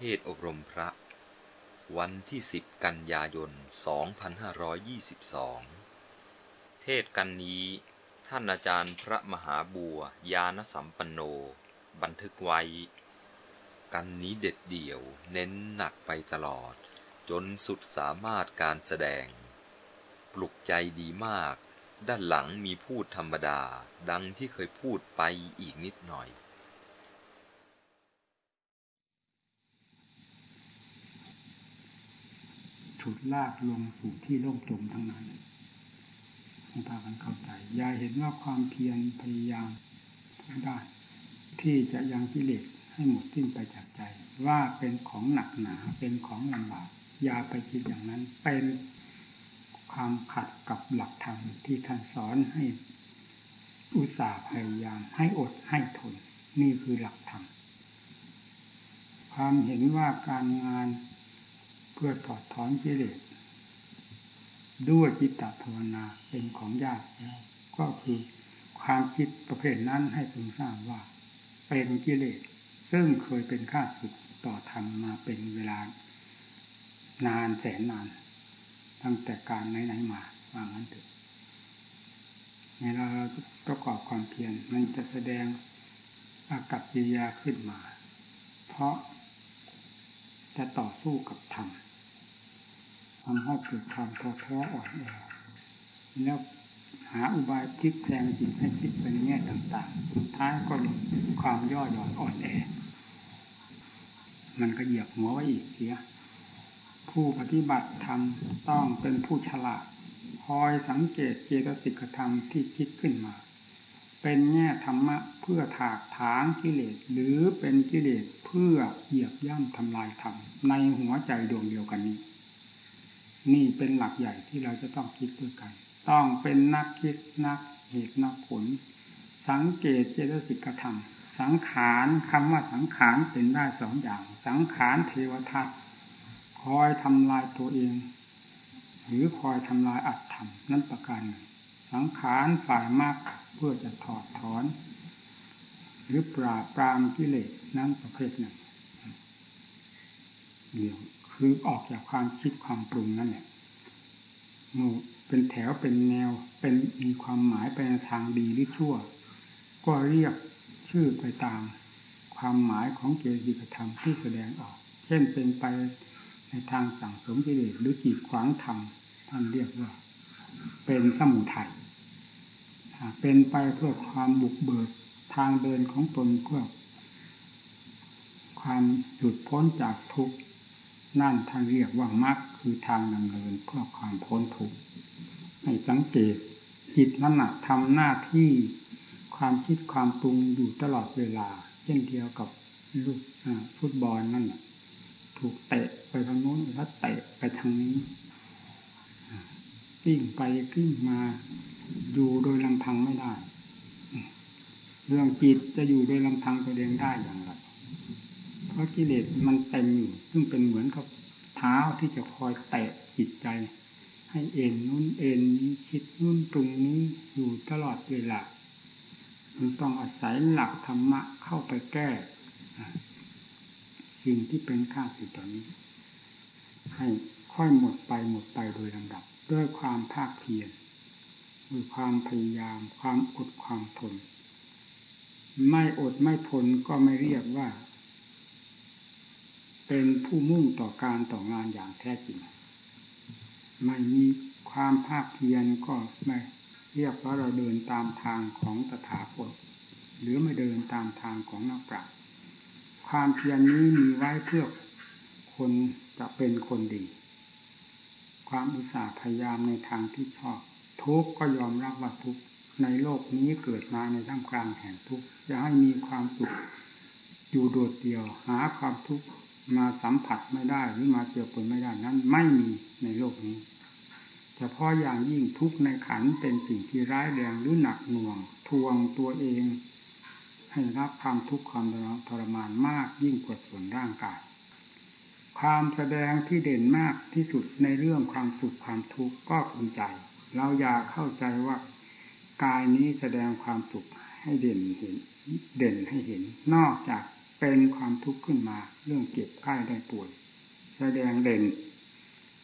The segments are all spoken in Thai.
เทศอบรมพระ วันที่ 10 กันยายน 2522 เทศกันนี้ ท่านอาจารย์พระมหาบัวยานสัมปันโน บันทึกไว้ กันนี้เด็ดเดี่ยวเน้นหนักไปตลอด จนสุดสามารถการแสดง ปลุกใจดีมาก ด้านหลังมีพูดธรรมดา ดังที่เคยพูดไปอีกนิดหน่อย ฉุดลากลงสู่ที่โล่งจมทั้งนั้นให้พากันเข้าใจย่าเห็นว่าความเพียรพยายามทุกด้านที่จะยังกิเลสให้หมดสิ้นไปจากใจ ว่าเป็นของหนักหนาเป็นของลำบากอย่าไปคิดอย่างนั้น เป็นความขัดกับหลักธรรมที่ท่านสอนให้อุตสาห์พยายามให้อดให้ทน นี่คือหลักธรรมความเห็นว่าการงาน เพื่อถอดถอนกิเลสด้วยจิตตภาวนาเป็นของยากแล้วก็คือความคิดประเภทนั้นให้พึงทราบว่า เป็นกิเลสซึ่งเคยเป็นข้าศึกต่อธรรมมาเป็นเวลานานแสนนาน ตั้งแต่การไหนๆมาว่างั้นเถอะในเราประกอบความเพียรมันจะแสดงอากับกิริยาขึ้นมา เพราะจะต่อสู้กับธรรม ทำให้เกิดความท้อแท้อ่อนแอแล้วหาอุบายพลิกแพลงจิตให้คิดไปในแง่ต่างๆ สุดท้ายก็ลงความย่อหย่อนอ่อนแอ มันก็เหยียบหัวไว้อีกเสีย ผู้ปฏิบัติธรรมต้องเป็นผู้ฉลาด คอยสังเกตเจตสิกธรรมที่คิดขึ้นมา เป็นแง่ธรรมะเพื่อถากถางกิเลสหรือเป็นกิเลสเพื่อเหยียบย่ำทำลายธรรมในหัวใจดวงเดียวกันนี้ นี่เป็นหลักใหญ่ที่เราจะต้องคิดด้วยกัน ต้องเป็นนักคิดนักเหตุนักผล สังเกตเจตสิกธรรม สังขารคำว่าสังขารเป็นได้สองอย่าง สังขารเทวทัตคอยทำลายตัวเอง หรือคอยทำลายอัตธรรมนั่นประการหนึ่งสังขารฝ่ายมากเพื่อจะถอดถอน หรือปราบปรามกิเลสนั้นประเภทหนึ่งเดียว คือออกจากความคิดความปรุงนั่นแหละมูเป็นแถวเป็นแนวเป็นมีความหมายไปในทางดีหรือชั่ว ก็เรียกชื่อไปตามความหมายของเจติกธรรมที่แสดงออก เช่นเป็นไปในทางสั่งสมกิเลสหรือกีดขวางธรรมท่านเรียกว่า เป็นสมุทัยเป็นไปเพื่อความบุกเบิกทางเดินของตนเพื่อความหลุดพ้นจากทุกข์ นั่นท่านเรียกว่ามรรคคือทางดำเนินเพื่อความพ้นทุกข์ให้สังเกตจิตนั่นนะทำหน้าที่ความคิดความปรุงอยู่ตลอดเวลา เช่นเดียวกับลูกฟุตบอลนั่นถูกเตะไปทางโน้นแล้วเตะไปทางนี้กิ้งไปกิ้งมาอยู่โดยลำพังไม่ได้ เรื่องจิตจะอยู่โดยลำพังตัวเองได้อย่างไร เพราะกิเลสมันเต็มอยู่ซึ่งเป็นเหมือนกับเท้าที่จะคอยแตะจิตใจ ให้เอ็นนู้นเอ็นนี้คิดนู้นตรงนี้อยู่ตลอดเวลามันต้องอาศัยหลักธรรมะเข้าไปแก้ สิ่งที่เป็นข้าศึกตอนนี้ ให้ค่อยหมดไปหมดไปโดยลำดับ ด้วยความภาคเพียรด้วยความพยายาม ความอดความทน ไม่อดไม่ทนก็ไม่เรียกว่า เป็นผู้มุ่งต่อการต่องานอย่างแท้จริงไม่มีความภาคเพียรก็ไม่เรียกว่าเราเดินตามทางของตถาคตหรือไม่เดินตามทางของนักปราชญ์ความเพียรนี้มีไว้เพื่อคนจะเป็นคนดี ความอุตสาห์พยายามในทางที่ชอบ ทุกก็ยอมรับว่าทุกในโลกนี้เกิดมาในท่ามกลางแห่งทุกจะให้มีความสุขอยู่โดดเดี่ยวหาความทุกข์ มาสัมผัสไม่ได้หรือมาเจอผลไม่ได้นั้น ไม่มีในโลกนี้เฉพาะอย่างยิ่งทุกในขันเป็นสิ่งที่ร้ายแรงหรือหนักหน่วง ทวงตัวเอง ให้รับความทุกข์ความทรมานมากยิ่งกว่าส่วนร่างกาย ความแสดงที่เด่นมากที่สุดในเรื่องความสุขความทุกข์ก็คือใจ เราอยากเข้าใจว่ากายนี้แสดงความสุขให้เด่นเห็น เด่นให้เห็น นอกจาก เป็นความทุกข์ขึ้นมา เรื่องเก็บไข้ได้ป่วย แสดงเด่น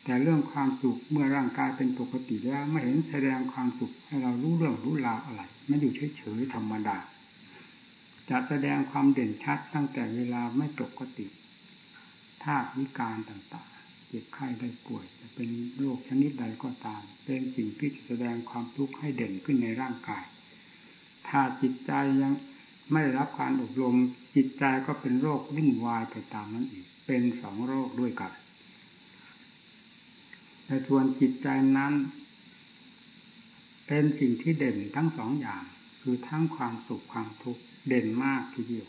แต่เรื่องความสุขเมื่อร่างกายเป็นปกติแล้วไม่เห็นแสดงความสุขให้เรารู้เรื่องรู้ราวอะไรไม่อยู่เฉยๆธรรมดา จะแสดงความเด่นชัดตั้งแต่เวลาไม่ปกติธาตุวิการต่างๆ เจ็บไข้ได้ป่วยจะเป็นโรคชนิดใดก็ตาม เป็นสิ่งที่จะแสดงความทุกข์ให้เด่นขึ้นในร่างกาย ถ้าจิตใจยัง ไม่ได้รับการอบรมจิตใจก็เป็นโรควุ่นวายไปตามนั้นอีก เป็นสองโรคด้วยกันแต่ส่วนจิตใจนั้น เป็นสิ่งที่เด่นทั้งสองอย่าง คือทั้งความสุขความทุกข์เด่นมากทีเดียว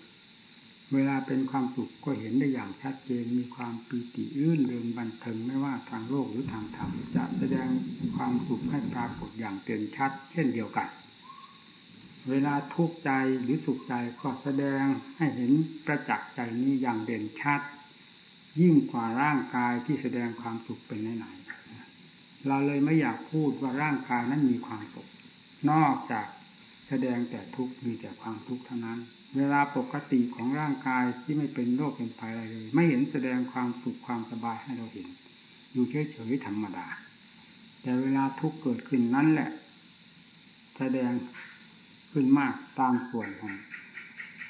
เวลาเป็นความสุขก็เห็นได้อย่างชัดเจนมีความปีติอื่นเริงบันเทิงไม่ว่าทางโลกหรือทางธรรมจะแสดงความสุขให้ปรากฏอย่างเต็มชัด เช่นเดียวกัน เวลาทุกข์ใจหรือสุขใจก็แสดงให้เห็นประจักษ์ใจนี้อย่างเด่นชัด ยิ่งกว่าร่างกายที่แสดงความสุขเป็นไหนๆเราเลยไม่อยากพูดว่าร่างกายนั้นมีความสุขนอกจากแสดงแต่ทุกข์มีแต่ความทุกข์เท่านั้น เวลาปกติของร่างกายที่ไม่เป็นโรคเป็นภัยอะไรเลย ไม่เห็นแสดงความสุขความสบายให้เราเห็น อยู่เฉยๆธรรมดา แต่เวลาทุกข์เกิดขึ้นนั้นแหละ แสดง ขึ้นมากตามส่วนของ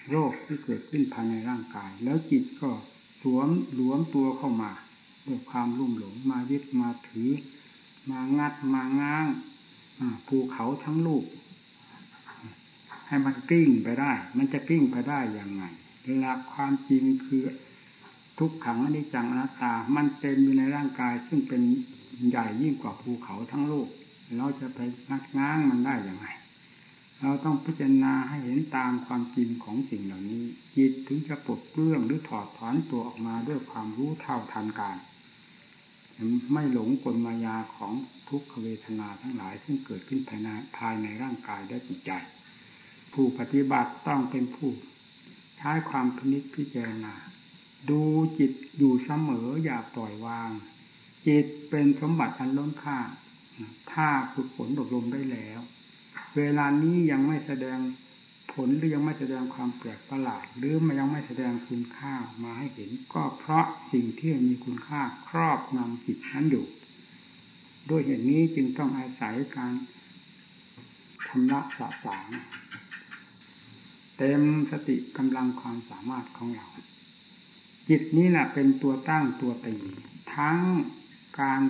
โรคที่เกิดขึ้นภายในร่างกาย แล้วจิตก็สวมหลวมตัวเข้ามาด้วยความรุ่มหลงมายึดมาถือ มางัดมาง้างภูเขาทั้งลูก ให้มันกลิ้งไปได้ มันจะกลิ้งไปได้อย่างไงหลักความจริงคือทุกขังอนิจจังอนัตตา มันเต็มอยู่ในร่างกาย ซึ่งเป็นใหญ่ยิ่งกว่าภูเขาทั้งโลก เราจะไปนักง้างมันได้อย่างไร เราต้องพิจารณาให้เห็นตามความจริงของสิ่งเหล่านี้ จิตถึงจะปลดเปลื้องหรือถอดถอนตัวออกมาด้วยความรู้เท่าทันการไม่หลงกลมายาของทุกขเวทนาทั้งหลายซึ่งเกิดขึ้นภายในภายในร่างกายและจิตใจ ผู้ปฏิบัติต้องเป็นผู้ใช้ความพินิจพิจารณา ดูจิตอยู่เสมออย่าปล่อยวาง จิตเป็นสมบัติอันล้นค่า ถ้าฝึกฝนอบรมได้แล้ว เวลานี้ยังไม่แสดงผลหรือยังไม่แสดงความแปลกประหลาด หรือมันยังไม่แสดงคุณค่ามาให้เห็น ก็เพราะสิ่งที่มีคุณค่าครอบงำจิตนั้นอยู่ ด้วยเหตุนี้จึงต้องอาศัยการชำระสะสางเต็มสติกำลังความสามารถของเรา จิตนี้แหละเป็นตัวตั้งตัวตีทั้งการ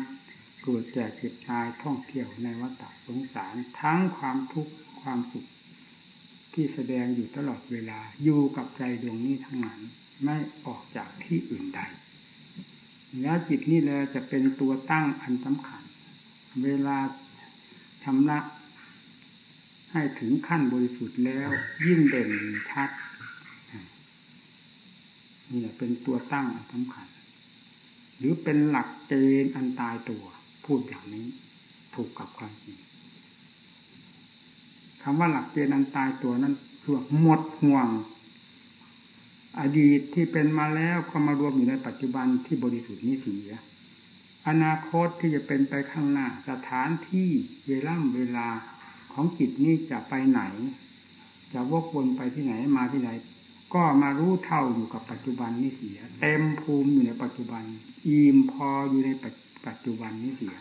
เกิดแก่เจ็บตายท่องเที่ยวในวัฏสงสารทั้งความทุกข์ความสุข ที่แสดงอยู่ตลอดเวลาอยู่กับใจดวงนี้ทั้งนั้นไม่ออกจากที่อื่นใดแล้วจิตนี่แหละจะเป็นตัวตั้งอันสำคัญ เวลาชำระให้ถึงขั้นบริสุทธิ์แล้ว ยิ่งเด่นชัดนี่เป็นตัวตั้งสำคัญ หรือเป็นหลักเกณฑ์อันตายตัว พูดอย่างนี้ ถูกกับความจริงคำว่าหลักเกณฑ์อันตายตัวนั้นคือหมดห่วง อดีตที่เป็นมาแล้วก็มารวมอยู่ในปัจจุบันที่บริสุทธิ์นี้เสียอนาคตที่จะเป็นไปข้างหน้า สถานที่เวล่ำเวลาของจิตนี้จะไปไหน จะวกวนไปที่ไหนมาที่ไหน ก็มารู้เท่าอยู่กับปัจจุบันนี้เสีย เต็มภูมิอยู่ในปัจจุบัน อิ่มพออยู่ในปัจ ปัจจุบันนี้เสีย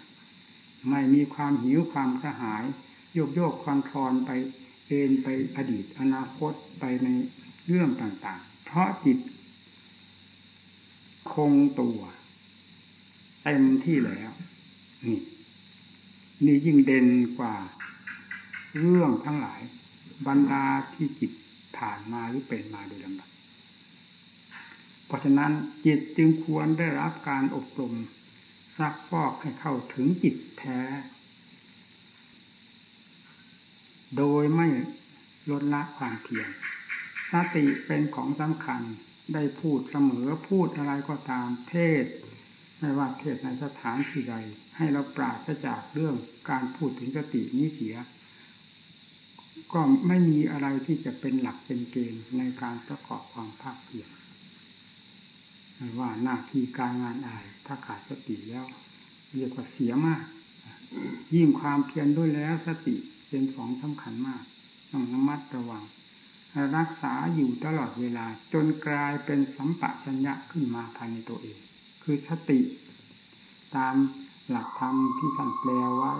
ไม่มีความหิวความกระหาย โยกโยกคลอนคลอนไปเอ็นไปอดีตอนาคตไปในเรื่องต่างๆ เพราะจิต คงตัวเต็มที่แล้วนี่นี่ยิ่งเด่นกว่าเรื่องทั้งหลาย บรรดาที่จิตผ่านมาหรือเป็นมาโดยลำดับเพราะฉะนั้นจิตจึงควรได้รับการอบรม ซักฟอกให้เข้าถึงจิตแท้ โดยไม่ลดละความเพียรสติเป็นของสำคัญได้พูดเสมอพูดอะไรก็ตามเทศ ไม่ว่าเทศในสถานที่ใด ให้เราปราศจากเรื่องการพูดถึงสตินี้เสีย ก็ไม่มีอะไรที่จะเป็นหลักเป็นเกณฑ์ในการประกอบความภาคเพียร ว่าหน้าที่การงานอะไรถ้าขาดสติแล้ว เรียกว่าเสียมาก ยิ่งความเพียรด้วยแล้วสติเป็นของสำคัญมาก ต้องระมัดระวัง รักษาอยู่ตลอดเวลา จนกลายเป็นสัมปะชัญญะขึ้นมาภายในตัวเอง คือสติ ตามหลักธรรมที่ท่านแปลไว้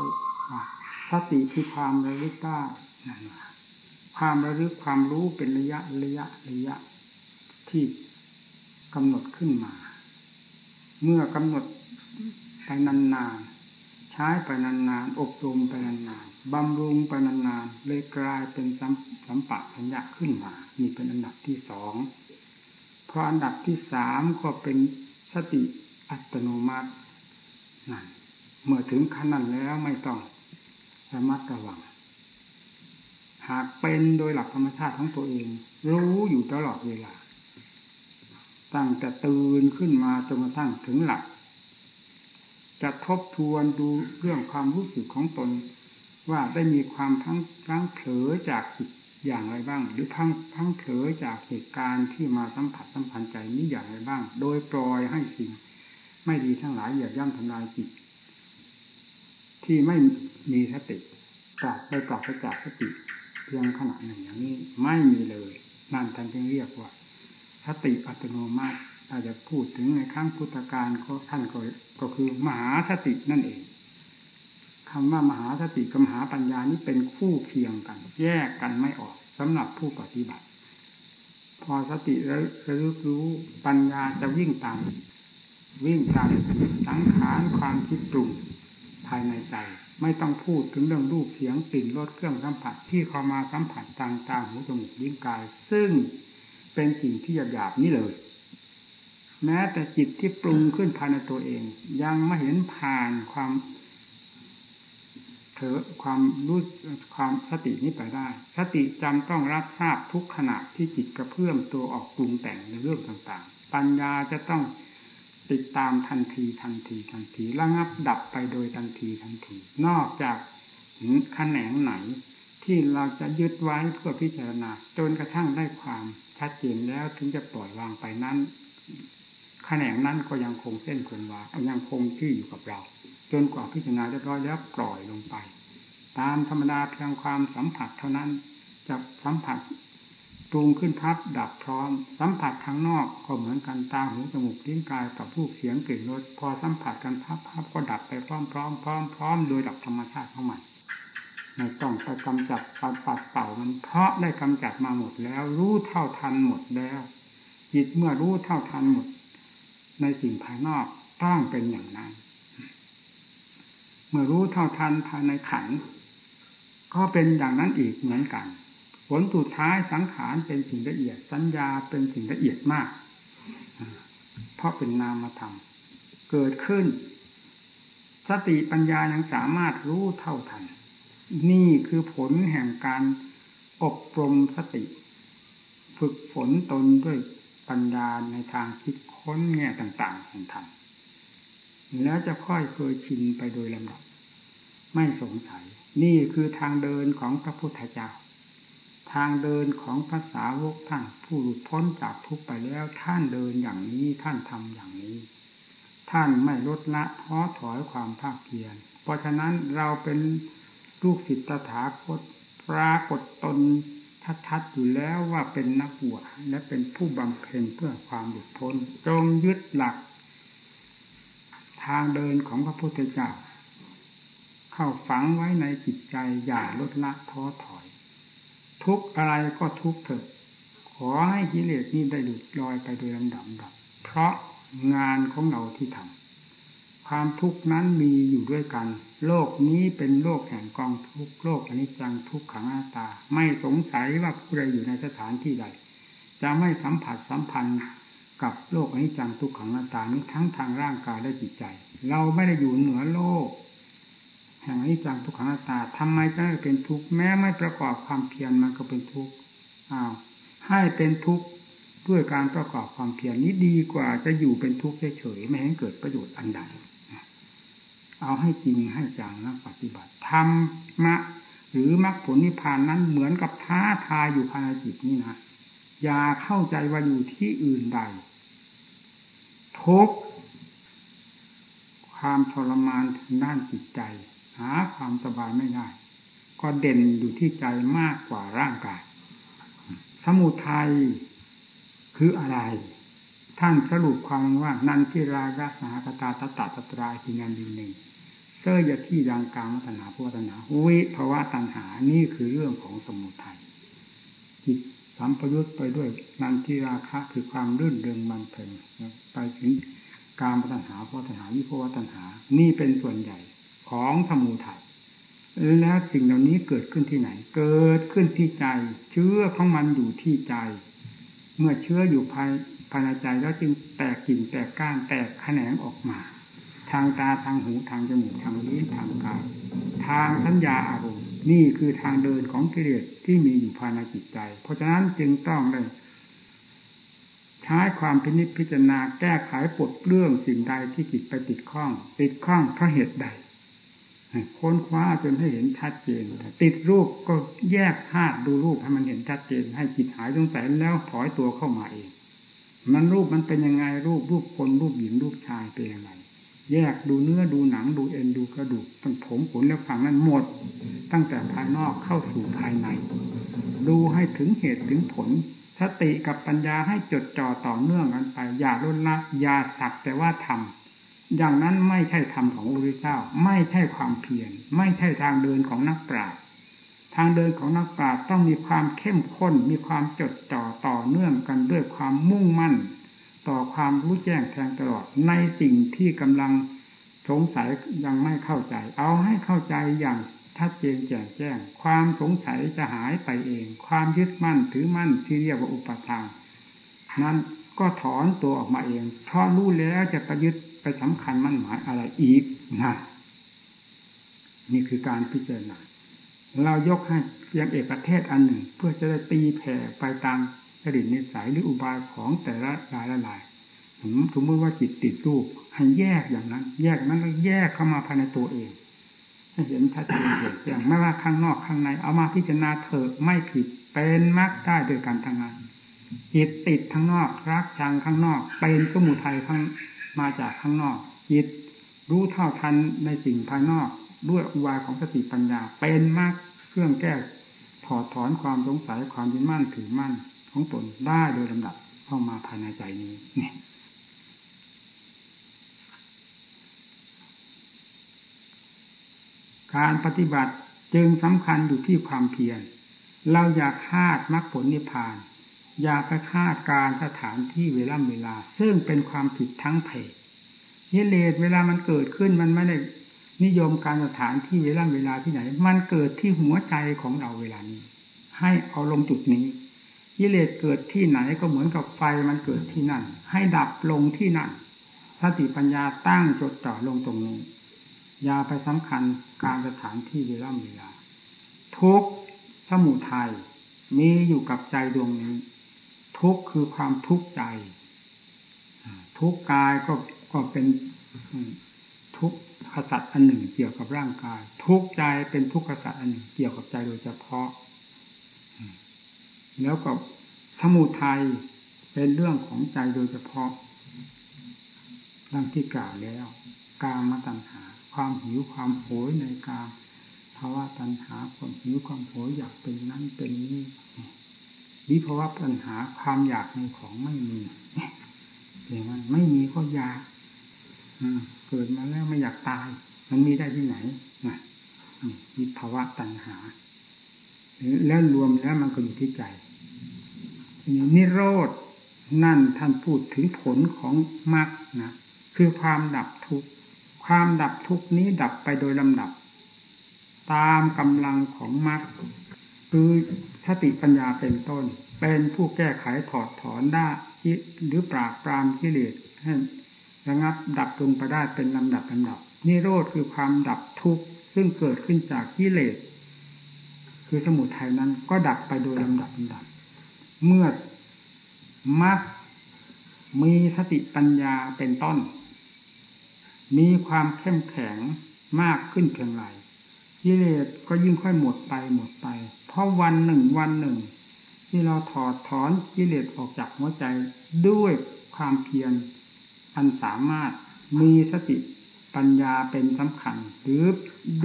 สติคือความระลึกได้นั่นความระลึกความรู้เป็นระยะระยะระยะที่ กำหนดขึ้นมา เมื่อกำหนดไปนานๆ ใช้ไปนานๆ อบรมไปนานๆ บำรุงไปนานๆ เลยกลายเป็นสัมสัมปะสัญญาขึ้นมานี่เป็นอันดับที่สองพออันดับที่สามก็เป็นสติอัตโนมัตินั่นเมื่อถึงขั้นนั้นแล้วไม่ต้องระมัดระวัง หากเป็นโดยหลักธรรมชาติของตัวเอง รู้อยู่ตลอดเวลา ตั้งแต่ตื่นขึ้นมาจนกระทั่งถึงหลับจะทบทวนดูเรื่องความรู้สึกของตน ว่าได้มีความทั้งทั้งเผลอจากจิตอย่างไรบ้าง หรือทั้งทั้งเผลอจากเหตุการณ์ที่มาสัมผัสสัมพันธ์ใจนี้อย่างไรบ้าง โดยปล่อยให้สิ่ง ไม่ดีทั้งหลายเหยียบย่ำทำลายจิต ที่ไม่มีสติปราบไปปราบไปจากสติเพียงขณะหนึ่งอย่างนี้ไม่มีเลยนั่นท่านจึงเรียกว่า สติอัตโนมัติถ้าจะพูดถึงในครั้งพุทธการก็ท่านก็ก็คือมหาสตินั่นเองคำว่ามหาสติกับมหาปัญญานี้เป็นคู่เคียงกัน แยกกันไม่ออกสำหรับผู้ปฏิบัติ พอสติระลึกรู้ปัญญาจะวิ่งตาม วิ่งตามสังขารความคิดปรุงภายในใจ ไม่ต้องพูดถึงเรื่องรูปเสียงกลิ่นรสเครื่องสัมผัสที่เข้ามาสัมผัสทางตาหูจมูกลิ้นกาย ซึ่ง เป็นสิ่งที่หยาบๆนี้เลย แม้แต่จิตที่ปรุงขึ้นภายในตัวเอง ยังไม่เห็นผ่านความเถอความรู้ความสตินี้ไปได้ สติจำต้องรับทราบทุกขณะที่จิตกระเพื่อมตัวออกปรุงแต่งในเรื่องต่างๆ ปัญญาจะต้องติดตามทันทีทันทีทันทีระงับดับไปโดยทันทีทันที นอกจากขแขนงไหนที่เราจะยึดไว้เพื่อพิจารณาจนกระทั่งได้ความ ชัดเจนแล้วถึงจะปล่อยวางไปนั้นแขนงนั้นก็ยังคงเส้นคงวายังคงที่อยู่กับเรา จนกว่าพิจารณาจะร้อยแล้วปล่อยลงไป ตามธรรมดาเพียงความสัมผัสเท่านั้นจะสัมผัสปรุงขึ้นพับดับพร้อม สัมผัสทางนอกก็เหมือนกันตาหูจมูกลิ้นกายกับรูปเสียงกลิ่นรสพอสัมผัสกันพับพับก็ดับไปพร้อมพร้อมพร้อมพร้อมโดยดับธรรมชาติของมัน ไม่ต้องไปกำจัดปัดปัดเป่ามันเพราะได้กำจัดมาหมดแล้ว รู้เท่าทันหมดแล้ว จิตเมื่อรู้เท่าทันหมด ในสิ่งภายนอกต้องเป็นอย่างนั้น เมื่อรู้เท่าทันภายในขันก็เป็นอย่างนั้นอีกเหมือนกัน ผลสุดท้ายสังขารเป็นสิ่งละเอียด สัญญาเป็นสิ่งละเอียดมาก เพราะเป็นนามธรรมเกิดขึ้น สติปัญญายังสามารถรู้เท่าทัน นี่คือผลแห่งการอบรมสติ ฝึกฝนตนด้วยปัญญาในทางคิดค้นแง่ต่าง ๆ แห่งธรรมแล้วจะค่อยเคยชินไปโดยลำดับ ไม่สงสัย นี่คือทางเดินของพระพุทธเจ้า ทางเดินของภาษาวกท่านผู้หลุดพ้นจากทุกไปแล้วท่านเดินอย่างนี้ท่านทำอย่างนี้ ท่านไม่ลดละท้อถอยความภาคเพียรเพราะฉะนั้นเราเป็น ลูกศิษย์ตถาคตปรากฏตนชัดๆอยู่แล้วว่าเป็นนักบวชและเป็นผู้บำเพ็ญเพื่อความหลุดพ้นจงยึดหลัก ทางเดินของพระพุทธเจ้าเข้าฝังไว้ในจิตใจอย่าลดละท้อถอย ทุกอะไรก็ทุกเถิดขอให้กิเลสนี้ได้หลุดลอยไปโดยลำดับดับเพราะงานของเราที่ทำ ความทุกข์นั้นมีอยู่ด้วยกัน โลกนี้เป็นโลกแห่งกองทุกโลกอนิจจังทุกขังอาตา ไม่สงสัยว่าผู้ใดอยู่ในสถานที่ใด จะไม่สัมผัสสัมพันธ์กับโลกอนิจจังทุกขังอาตานี้ทั้งทางร่างกายและจิตใจ เราไม่ได้อยู่เหนือโลก แห่งอนิจจังทุกขังตาทำไมจะให้เป็นทุกข์แม้ไม่ประกอบความเพียรมันก็เป็นทุกข์อ้าวให้เป็นทุกข์ด้วยการประกอบความเพียรนี้ดีกว่าจะอยู่เป็นทุกข์เฉยๆไม่ให้เกิดประโยชน์อันใด เอาให้จริงให้จังนะปฏิบัติธรรมะหรือมรรคผลนิพพานนั้นเหมือนกับท้าทายอยู่ภายในจิตนี่นะอย่าเข้าใจว่าอยู่ที่อื่นใดทุกความทรมานทางด้านจิตใจ หาความสบายไม่ได้ ก็เด่นอยู่ที่ใจมากกว่าร่างกาย สมุทัยคืออะไร ท่านสรุปความว่านันทิราระสหกตาตตะตตรายทีงานดีหนึ่ง เสื้อยที่ดังกลางวัฒนาพุทธนาวิภาวะตัณหานี่คือเรื่องของสมุทัยจิตสัมปยุตไปด้วยนันทิราคะคือความรื่นเริงมันเทิงไปถึงการปัญหาพุทธนาวิภาวะตัณหา นี่เป็นส่วนใหญ่ของสมุทัยแล้วสิ่งเหล่านี้เกิดขึ้นที่ไหน เกิดขึ้นที่ใจ เชื้อของมันอยู่ที่ใจ เมื่อเชื้ออยู่ภายภายในใจแล้วจึงแตกกิ่งแตกก้านแตกแขนงออกมา ทางตาทางหูทางจมูกทางลิ้นทางกายทางสัญญาอารมณ์นี่คือทางเดินของกิเลสที่มีอยู่ภายในจิตใจ เพราะฉะนั้นจึงต้องเลยใช้ความพินิจพิจารณาแก้ไขปลดเรื่องสิ่งใดที่จิตไปติดข้อง ติดข้องเพราะเหตุใดค้นคว้าจนให้เห็นชัดเจน ติดรูปก็แยกธาตุดูรูปให้มันเห็นชัดเจน ให้จิตหายสงสัยแล้วถอยตัวเข้ามาเอง มันรูปมันเป็นยังไงรูปรูปคนรูปหญิงรูปชายเป็นยังไง แยกดูเนื้อดูหนังดูเอ็นดูกระดูกตั้งผมขนแล้วฝังนั้นหมด ตั้งแต่ภายนอกเข้าสู่ภายใน ดูให้ถึงเหตุถึงผลสติกับปัญญาให้จดจ่อต่อเนื่องกันไป อย่าล้นละอย่าสักแต่ว่าทำอย่างนั้นไม่ใช่ธรรมของพระพุทธเจ้า ไม่ใช่ความเพียรไม่ใช่ทางเดินของนักปราชญ์ทางเดินของนักปราชญ์ต้องมีความเข้มข้น มีความจดจ่อต่อเนื่องกันด้วยความมุ่งมั่น ต่อความรู้แจ้งแทงตลอด ในสิ่งที่กำลังสงสัยยังไม่เข้าใจ เอาให้เข้าใจอย่างชัดเจนแจ่มแจ้ง ความสงสัยจะหายไปเอง ความยึดมั่นถือมั่นที่เรียกว่าอุปทานนั้นก็ถอนตัวออกมาเอง เพราะรู้แล้วจะประยึดไปสำคัญมั่นหมายอะไรอีกนะนี่คือการพิจารณาเรายกให้เพียงเอกประเทศอันหนึ่ง เพื่อจะได้ตีแผ่ไปตาม จริตนิสัยหรืออุบายของแต่ละรายละลายสมมติว่าจิตติดรูปให้แยกอย่างนั้น แยกนั้นแล้วแยกเข้ามาภายในตัวเอง ให้เห็นชัดเจนเห็นอย่างไม่ว่าข้างนอกข้างใน เอามาพิจารณาเถอะไม่ผิดเป็นมรรคได้โดยการทำงานจิตติดข้างนอกรักชังข้างนอก เป็นสมุทัยข้างมาจากข้างนอกจิตรู้เท่าทันในสิ่งภายนอก ด้วยอุบายของสติปัญญา เป็นมากเครื่องแก้ถอดถอนความสงสัยความยึดมั่นถือมั่น ของตนได้โดยลำดับเข้ามาภายในใจนี้นี่การปฏิบัติจึงสำคัญอยู่ที่ความเพียร เราอยากคาดมรรคผลนิพพาน อย่าไปคาดการสถานที่เวลาเวลา ซึ่งเป็นความผิดทั้งเพศยิเลสเวลามันเกิดขึ้นมันไม่ได้นิยมการสถานที่เวลาเวลาที่ไหน มันเกิดที่หัวใจของเราเวลานี้ ให้เอาลงจุดนี้ ยิเลสเกิดที่ไหนก็เหมือนกับไฟมันเกิดที่นั่น ให้ดับลงที่นั่นสติปัญญาตั้งจดจ่อลงตรงนี้อย่าไปสำคัญการสถานที่เวลาเวลาทุกสมุทัยมีอยู่กับใจดวงนี้ ทุกคือความทุกข์ใจทุกกายก็ก็เป็นทุกขสัตว์อันหนึ่งเกี่ยวกับร่างกาย ทุกใจเป็นทุกขสัตว์อันหนึ่งเกี่ยวกับใจโดยเฉพาะ แล้วก็สมุทัยเป็นเรื่องของใจโดยเฉพาะดังที่กล่าวแล้ว กามตัณหา ความหิวความโหยในกามภาวะตัณหาความหิวความโหยอยากเป็นนั้นเป็นนี้วิภาวะปัญหาความอยากในของไม่มีเห็นไหมไม่มีก็อยากเกิดมาแล้วไม่อยากตาย มันมีได้ที่ไหนนะวิภาวะตัณหา แล้วรวมแล้วมันก็อยู่ที่ใจนิโรธนั่นท่านพูดถึงผลของมรรคนะคือความดับทุกข์ความดับทุกข์นี้ดับไปโดยลำดับ ตามกำลังของมรรคคือสติปัญญาเป็นต้น เป็นผู้แก้ไขถอดถอนได้หรือปราบปรามกิเลสให้ระงับดับลงไปได้เป็นลำดับลำดับนิโรธคือความดับทุกข์ซึ่งเกิดขึ้นจากกิเลส คือสมุทัยนั้น ก็ดับไปโดยลำดับลำดับ เมื่อมักมีสติปัญญาเป็นต้น มีความเข้มแข็งมากขึ้นเพียงไรกิเลสก็ยิ่งค่อยหมดไปหมดไป เพราะวันหนึ่งวันหนึ่ง ที่เราถอดถอนกิเลสออกจากหัวใจด้วยความเพียรอันสามารถมีสติปัญญาเป็นสำคัญ หรือ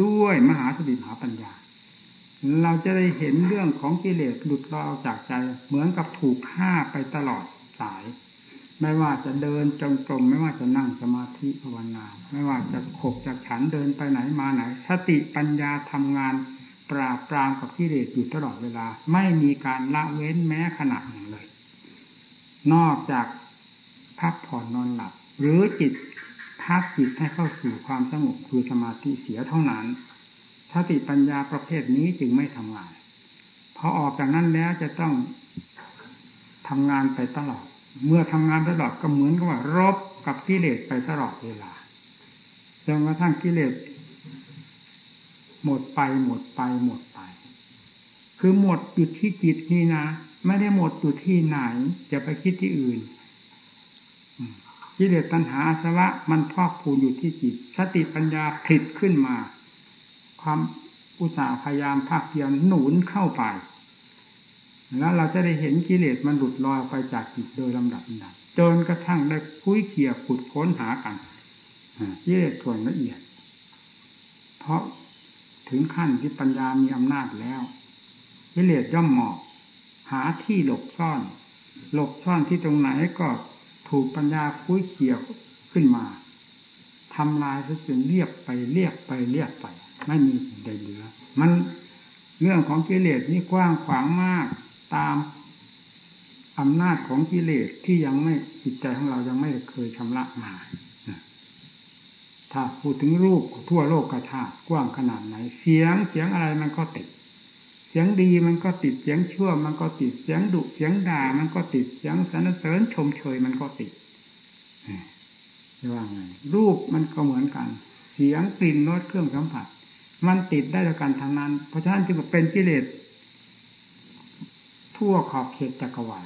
ด้วยมหาสติมหาปัญญา เราจะได้เห็นเรื่องของกิเลสหลุดลอยออกจากใจ เหมือนกับถูกฆ่าไปตลอดสาย ไม่ว่าจะเดินจงกรมไม่ว่าจะนั่งสมาธิภาวนา ไม่ว่าจะขบจากฉันเดินไปไหนมาไหนสติปัญญาทำงาน ปราบปรามกับกิเลสอยู่ตลอดเวลา ไม่มีการละเว้นแม้ขณะหนึ่งเลย นอกจากพักผ่อนนอนหลับ หรือจิตพักจิตให้เข้าสู่ความสงบคือสมาธิเสียเท่านั้น สติปัญญาประเภทนี้จึงไม่ทำงานพอออกจากนั้นแล้วจะต้องทำงานไปตลอด เมื่อทำงานตลอดก็เหมือนกับว่ารบกับกิเลสไปตลอดเวลาจนกระทั่งกิเลสหมดไปหมดไปหมดไป คือหมดอยู่ที่จิตนี่นะ ไม่ได้หมดอยู่ที่ไหน จะไปคิดที่อื่นกิเลสตัณหาสวะมันพอกพูนอยู่ที่จิต สติปัญญาผิดขึ้นมา ความอุตสาห์พยายามภาคเพียรหนุนเข้าไป แล้วเราจะได้เห็นกิเลสมันหลุดลอยไปจากจิตโดยลำดับดับจนกระทั่งได้คุยเขี่ยขุดค้นหากันกิเลสส่วนละเอียด เพราะถึงขั้นที่ปัญญามีอำนาจแล้วกิเลสย่อมหมอบหาที่หลบซ่อน หลบซ่อนที่ตรงไหนก็ถูกปัญญาคุยเขี่ยขึ้นมาทำลายซะจนเรียบไปเรียบไปเรียบไป ไม่มีสิ่งใดเหลือ มันเรื่องของกิเลสนี่กว้างขวางมากตามอำนาจของกิเลสที่ยังไม่จิตใจของเรายังไม่เคยชำระมา ถ้าพูดถึงรูปทั่วโลกกระทากว้างขนาดไหน เสียงเสียงอะไรมันก็ติด เสียงดีมันก็ติดเสียงชั่ว มันก็ติดเสียงดุเสียงด่า มันก็ติดเสียงสรรเสริญชมเชยมันก็ติดว่าไงรูปมันก็เหมือนกัน เสียงกลิ่นรสเครื่องสัมผัส มันติดได้ด้วยกันทางนั้น เพราะฉะนั้นจึงเป็นกิเลสทั่วขอบเขตจักรวาล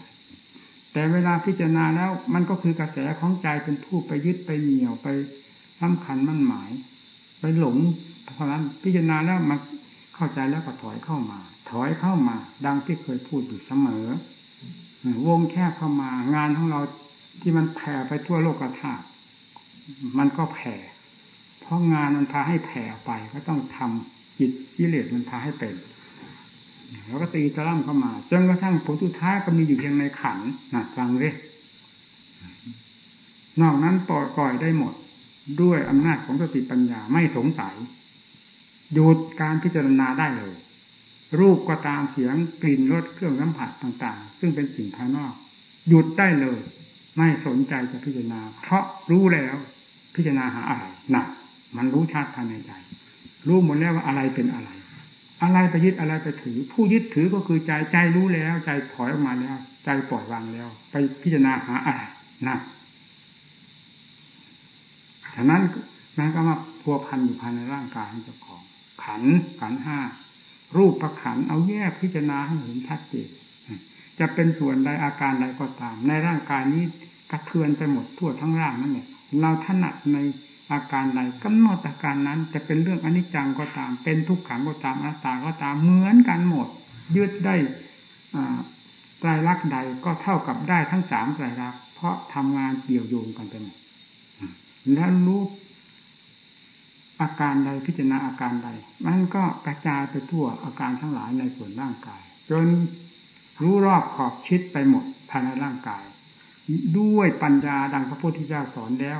แต่เวลาพิจารณาแล้วมันก็คือกระแสของใจเป็นผู้ไปยึดไปเหนี่ยวไปสำคัญมั่นหมาย ไปหลงเพราะนั้นพิจารณาแล้วมันเข้าใจแล้วก็ถอยเข้ามา ถอยเข้ามา ดังที่เคยพูดอยู่เสมอ วงแคบเข้ามางานของเราที่มันแผ่ไปทั่วโลกธาตุมันก็แผ่ ราะงานมันพาให้แผ่ไป ก็ต้องทำจิตกิเลสมันพาให้เป็นแล้วก็ตีตะล่ำเข้ามาจนกระทั่งผลสุดท้ายก็มีอยู่เพียงในขันนะฟังเลยนอกนั้นปล่อยปล่อยได้หมด ด้วยอำนาจของสติปัญญาไม่สงสัยหยุดการพิจารณาได้เลย รูปก็ตามเสียงกลิ่นรสเครื่องสัมผัสต่าง ๆ ซึ่งเป็นสิ่งภายนอก หยุดได้เลย ไม่สนใจจะพิจารณา เพราะรู้แล้วพิจารณาหาอะไรหนัก มันรู้ชัดภายในใจรู้หมดแล้วว่าอะไรเป็นอะไร อะไรไปยึดอะไรไปถือ ผู้ยึดถือก็คือใจใจรู้แล้ว ใจถอยออกมาแล้ว ใจปล่อยวางแล้ว ไปพิจารณาหาอะไรนะฉะนั้นมันก็มาพัวพันอยู่ภายในร่างกายของเจ้าของ ขันขันห้ารูปประขันเอาแยกพิจารณาให้เห็นชัดเจนจะเป็นส่วนใดอาการใดก็ตาม ในร่างกายนี้กระเทือนไปหมดทั่วทั้งร่างนั่นแหละเราถนัดใน อาการใดกำหนดอาการนั้น จะเป็นเรื่องอนิจจังก็ตาม เป็นทุกขังก็ตามอนัตตาก็ตามเหมือนกันหมดยึดได้ไตรลักษณ์ใดก็เท่ากับได้ทั้งสามไตรลักษณ์เพราะทำงานเกี่ยวโยงกันไปหมดแล้วรู้อาการใดพิจารณาอาการใด มันก็กระจายไปทั่วอาการทั้งหลายในส่วนร่างกาย จนรู้รอบขอบชิดไปหมดภายในร่างกาย ด้วยปัญญาดังพระพุทธเจ้าสอนแล้ว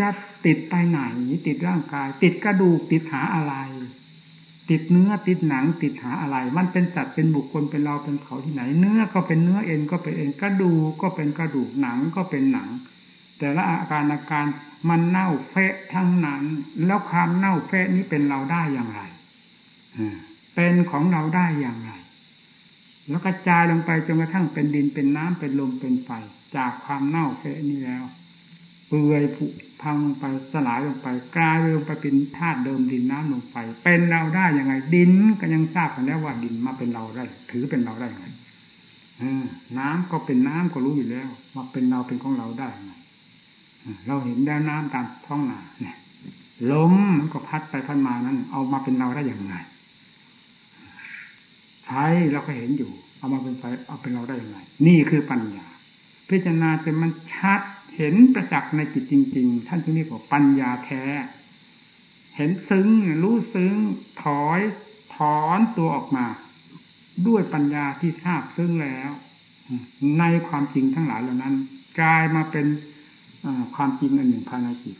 จะติดไปไหน ติดร่างกาย ติดกระดูกติดหาอะไร ติดเนื้อติดหนัง ติดหาอะไร มันเป็นสัตว์เป็นบุคคลเป็นเราเป็นเขาที่ไหน เนื้อก็เป็นเนื้อเอ็นก็เป็นเอ็นกระดูกก็เป็นกระดูกหนังก็เป็นหนัง แต่ละอาการอาการมันเน่าเฟะทั้งนั้น แล้วความเน่าเฟะนี้เป็นเราได้อย่างไรเป็นของเราได้อย่างไร แล้วกระจายลงไปจนกระทั่งเป็นดินเป็นน้ำเป็นลมเป็นไฟจากความเน่าเฟะนี้แล้ว เปื่อยผุพังลงไปสลายลงไปกลายลงไปเป็นธาตุเดิมดินน้ำลงไปเป็นเราได้ยังไง ดินก็ยังทราบกันแล้วว่าดินมาเป็นเราได้ ถือเป็นเราได้ยังไงน้ำก็เป็นน้ำก็รู้อยู่แล้วว่าเป็นเราเป็นของเราได้ยังไงเราเห็นแล้วน้ำตามท้องนาเนี่ยลมมันก็พัดไปพัดมานั้น เอามาเป็นเราได้อย่างไรใช้เราก็เห็นอยู่ เอามาเป็นไฟเอาเป็นเราได้อย่างไรนี่คือปัญญา พิจารณาจนมันชัด เห็นประจักษ์ในจิตจริง ๆ ท่านที่นี่บอกปัญญาแท้ เห็นซึ้งรู้ซึ้ง ถอยถอนตัวออกมา ด้วยปัญญาที่ทราบซึ่งแล้ว ในความจริงทั้งหลายเหล่านั้น กลายมาเป็นความจริงอันหนึ่งภายในจิต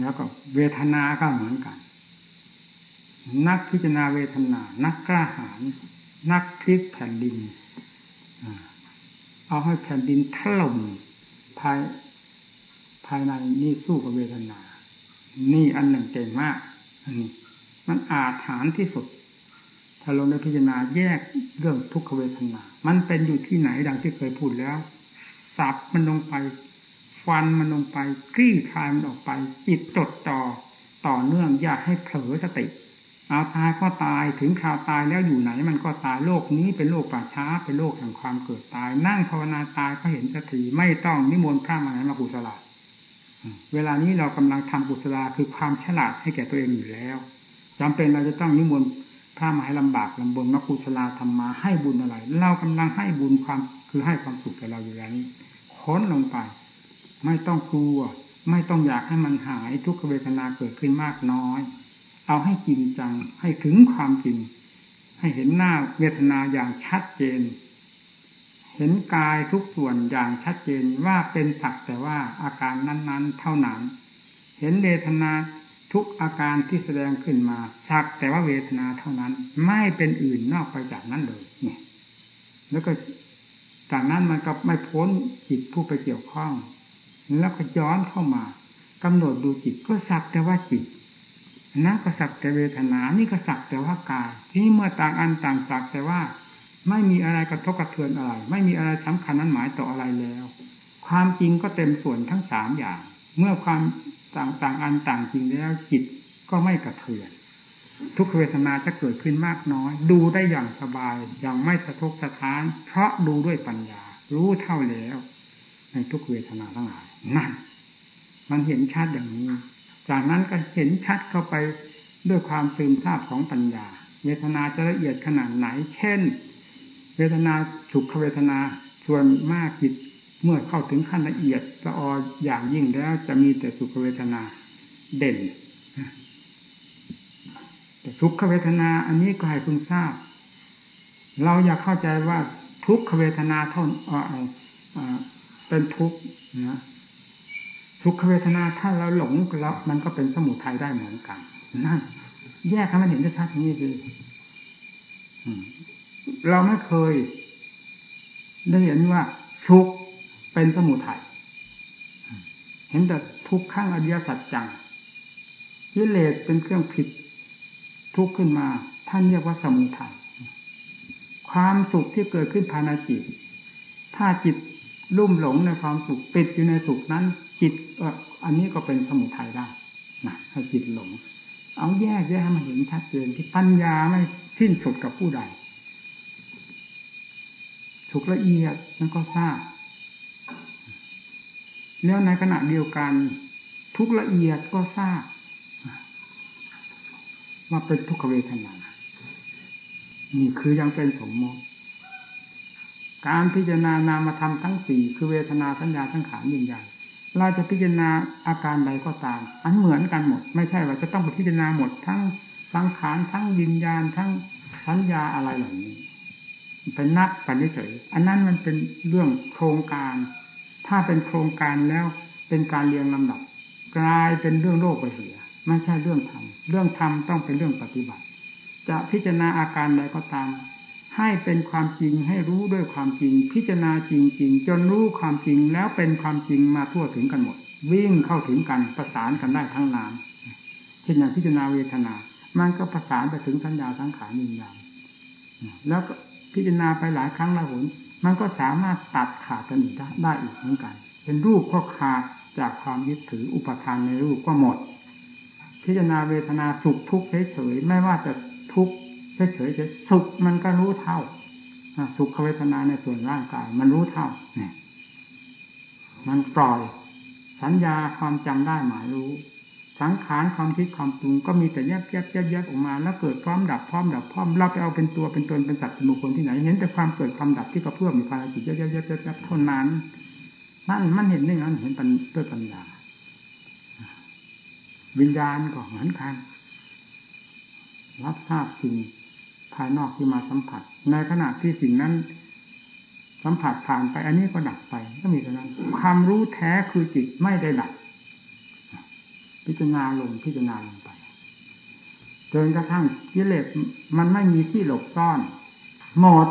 แล้วก็เวทนาก็เหมือนกัน นักพิจารณาเวทนา นักกล้าหาญนักพลิกแผ่นดิน เอาให้แผ่นดินถล่มภายภายในนี่สู้กับเวทนา นี่อันหนึ่งเก่งมากอันนี้มันอาถานที่สุด ถ้าลงในพิจารณาแยกเรื่องทุกขเวทนา มันเป็นอยู่ที่ไหนดังที่เคยพูดแล้ว สับมันลงไปฟันมันลงไปคลี่คลายมันออกไปจิตจดจ่อต่อเนื่องอย่าให้เผลอสติาตายก็ตายถึงคราวตายแล้วอยู่ไหน มันก็ตายโลกนี้เป็นโลกป่าช้าเป็นโลกแห่งความเกิดตาย นั่งภาวนาตายก็เห็นสติไม่ต้องนิมนต์พระมาไหนมากุศลาเวลานี้เรากำลังทำกุศลาคือความฉลาดให้แก่ตัวเองอยู่แล้วจำเป็นเราจะต้องนิมนต์พระมาให้ลำบากลำบนมากุศลาทำมาให้บุญอะไร เรากำลังให้บุญความคือให้ความสุขแก่เราอยู่แล้วนี้ค้นลงไป ไม่ต้องกลัว ไม่ต้องอยากให้มันหายทุกขเวทนาเกิดขึ้นมากน้อย เอาให้จริงจัง ให้ถึงความจริง ให้เห็นหน้าเวทนาอย่างชัดเจน เห็นกายทุกส่วนอย่างชัดเจนว่าเป็นสักแต่ว่าอาการนั้นๆ เท่านั้น เห็นเวทนาทุกอาการที่แสดงขึ้นมาสักแต่ว่าเวทนาเท่านั้น ไม่เป็นอื่นนอกไปจากนั้นเลยเนี่ย แล้วก็จากนั้นมันก็ไม่พ้นจิตผู้ไปเกี่ยวข้อง แล้วก็ย้อนเข้ามากำหนดดูจิตก็สักแต่ว่าจิต นั่นก็สักแต่เวทนา นี่ก็สักแต่ว่ากายที่เมื่อต่างอันต่างสักแต่ว่า ไม่มีอะไรกระทบกระเทือนอะไร ไม่มีอะไรสำคัญนั้นหมายต่ออะไรแล้ว ความจริงก็เต็มส่วนทั้งสามอย่าง เมื่อความต่างต่างอันต่างจริงแล้วจิตก็ไม่กระเทือน ทุกเวทนาจะเกิดขึ้นมากน้อย ดูได้อย่างสบายอย่างไม่สะทกสะท้าน เพราะดูด้วยปัญญา รู้เท่าแล้ว ในทุกเวทนาทั้งหลายนั่นมันเห็นชัดอย่างนี้ จากนั้นก็เห็นชัดเข้าไปด้วยความซึมซาบของปัญญา เวทนาจะละเอียดขนาดไหน เช่น เวทนาสุขเวทนาส่วนมากจิตเมื่อเข้าถึงขั้นละเอียดละอออย่างยิ่งแล้วจะมีแต่สุขเวทนาเด่น แต่ทุกขเวทนาอันนี้ก็ให้คุณทราบ เราอยากเข้าใจว่าทุกขเวทนาเท่าเป็นทุกนะ ทุกขเวทนาถ้าเราหลงแล้วมันก็เป็นสมุทัยได้เหมือนกันนั่นแยกให้มันเห็นชัดๆนี้คือเราไม่เคย ได้เห็นว่าทุกเป็นสมุทัยเห็นแต่ทุกข้างอริยสัจจังยิเลสเป็นเครื่องผิดทุกขึ้นมา ท่านเรียกว่าสมุทัยความสุขที่เกิดขึ้นภายในจิต ถ้าจิตลุ่มหลงในความสุขติดอยู่ในสุขนั้น จิตอันนี้ก็เป็นสมุทัยได้นะให้จิตหลง เอาแยกแยกมันเห็นชัดเจนที่ปัญญาไม่สิ้นสุดกับผู้ใดสุขละเอียดนั่นก็ทราบ แล้วในขณะเดียวกัน ทุกละเอียดก็ทราบว่าเป็นทุกขเวทนา นี่คือยังเป็นสมมติ การพิจารณานามธรรมทั้งสี่คือเวทนาสัญญาทั้งขานยินยัน เราจะพิจารณาอาการใดก็ตาม อันเหมือนกันหมด ไม่ใช่ว่าจะต้องไปพิจารณาหมดทั้งสังขารทั้งวิญญาณทั้งสัญญาอะไรเหล่านี้เป็นนักปัญญเฉยอันนั้นมันเป็นเรื่องโครงการ ถ้าเป็นโครงการแล้วเป็นการเรียงลำดับ กลายเป็นเรื่องโลกไปเสียไม่ใช่เรื่องธรรมเรื่องธรรมต้องเป็นเรื่องปฏิบัติ จะพิจารณาอาการใดก็ตาม ให้เป็นความจริงให้รู้ด้วยความจริง พิจารณาจริง ๆ จนรู้ความจริงแล้วเป็นความจริงมาทั่วถึงกันหมด วิ่งเข้าถึงกันประสานกันได้ทั้งนานเช่นอย่างพิจารณาเวทนา มันก็ประสานไปถึงสัญญาทั้งขานิญญาณแล้วก็พิจารณาไปหลายครั้งหลายหนมันก็สามารถตัดขาดกันอีกได้อีกเหมือนกัน เป็นรูปก็ขาดจากความยึดถืออุปทานในรูปก็หมด พิจารณาเวทนาสุขทุกข์เฉยๆไม่ว่าจะ เฉยเฉยสุขมันก็รู้เท่าสุขเวทนาในส่วนร่างกาย มันรู้เท่าเนี่ยมันปล่อย สัญญาความจำได้หมายรู้ สังขารความคิดความปรุงก็มีแต่แยบแยบแยบแยบออกมา แล้วเกิดพร้อมดับพร้อมดับพร้อมเราไปเอาเป็นตัวเป็นตนเป็นสัตว์เป็นบุคคลที่ไหนเห็นแต่ความเกิดความดับที่กระเพื่อมอยู่ภายในจิตแยบแยบแยบแยบเท่านั้นนั่นมันเห็นได้งั้นเห็นด้วยปัญญาวิญญาณก็เหมือนกันรับทราบสิ่ง ภายนอกที่มาสัมผัส ในขณะที่สิ่งนั้น สัมผัสผ่านไป อันนี้ก็ดับไปก็มีเท่านั้น ความรู้แท้คือจิตไม่ได้ดับ พิจารณาลงพิจารณาลงไปจนกระทั่งกิเลสมันไม่มีที่หลบซ่อน หมด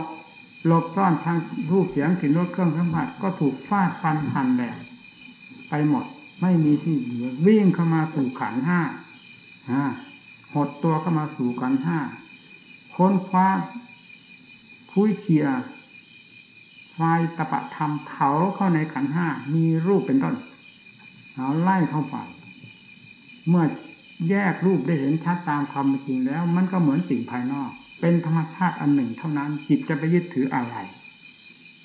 หลบซ่อนทางรูปเสียงกลิ่นรสเครื่องสัมผัสก็ถูกฟาดฟันหันแหลกไปหมดไม่มีที่เหลือวิ่งเข้ามาสู่ขันห้าหดตัวเข้ามาสู่ขันห้า ค้นคว้าคุยเคียไฟตะปะธรรมเผาเข้าในขันห้ามีรูปเป็นต้นเอาไล่เข้าไปเมื่อแยกรูปได้เห็นชัดตามความจริงแล้ว มันก็เหมือนสิ่งภายนอก เป็นธรรมชาติอันหนึ่งเท่านั้น จิตจะไปยึดถืออะไร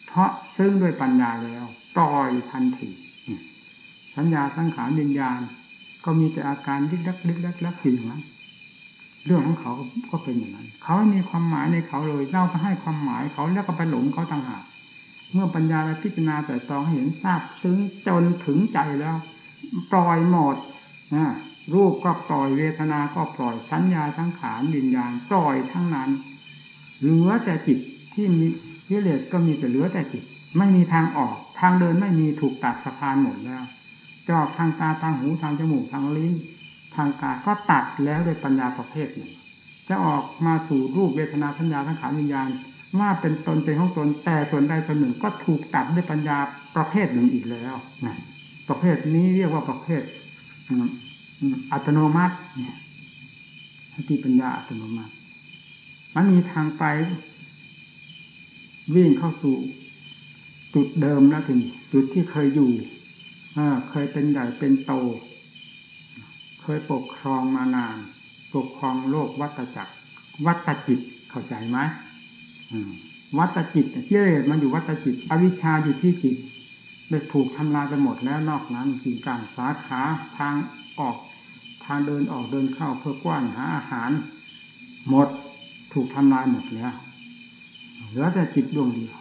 เพราะซึ่งด้วยปัญญาแล้วปล่อยทันทีสัญญาสังขารวิญญาณ ก็มีแต่อาการลึกลักลึกลักลักสิ่งนั้น เรื่องของเขาก็เป็นอย่างนั้น เขาไม่มีความหมายในเขาเลยเราไปให้ความหมายเขาแล้วก็ไปหลงเขาต่างหากเมื่อปัญญาและพิจารณาแต่ตองเห็นทราบซึ้งจนถึงใจแล้ว ปล่อยหมดนะรูปก็ปล่อยเวทนาก็ปล่อยสัญญาทั้งขานวิญญาณปล่อยทั้งนั้นเหลือแต่จิตที่มีกิเลสก็มีแต่เหลือแต่จิต ไม่มีทางออก ทางเดินไม่มีถูกตัดสะพานหมดแล้วจอกทางตาทางหูทางจมูกทางลิ้น ทางกายก็ตัดแล้วโดยปัญญาประเภทหนึ่งจะออกมาสู่รูปเวทนาสัญญาทั้งขานวิญญาณว่าเป็นตนเป็นของตนแต่ส่วนใดส่วนหนึ่งก็ถูกตัดด้วยปัญญาประเภทหนึ่งอีกแล้วนะประเภทนี้เรียกว่าประเภทอัตโนมัติเนี่ยสติปัญญาอัตโนมัติ มันมีทางไป วิ่งเข้าสู่จุดเดิมแล้วถึงจุดที่เคยอยู่เคยเป็นใหญ่เป็นโต ยปกครองมานาน ปกครองโลกวัตจักร วัตจิตเข้าใจไหมวัตจิตเกิเลสมันอยู่วัตจิต อวิชชาอยู่ที่จิตได้ถูกทำลายไปหมดแล้วนอกนั้นสิ่งการสาขาทางออก ทางเดินออกเดินเข้าเพื่อกว้านหาอาหาร หมดถูกทำลายหมดแล้วเหลือแต่จิตดวงเดียว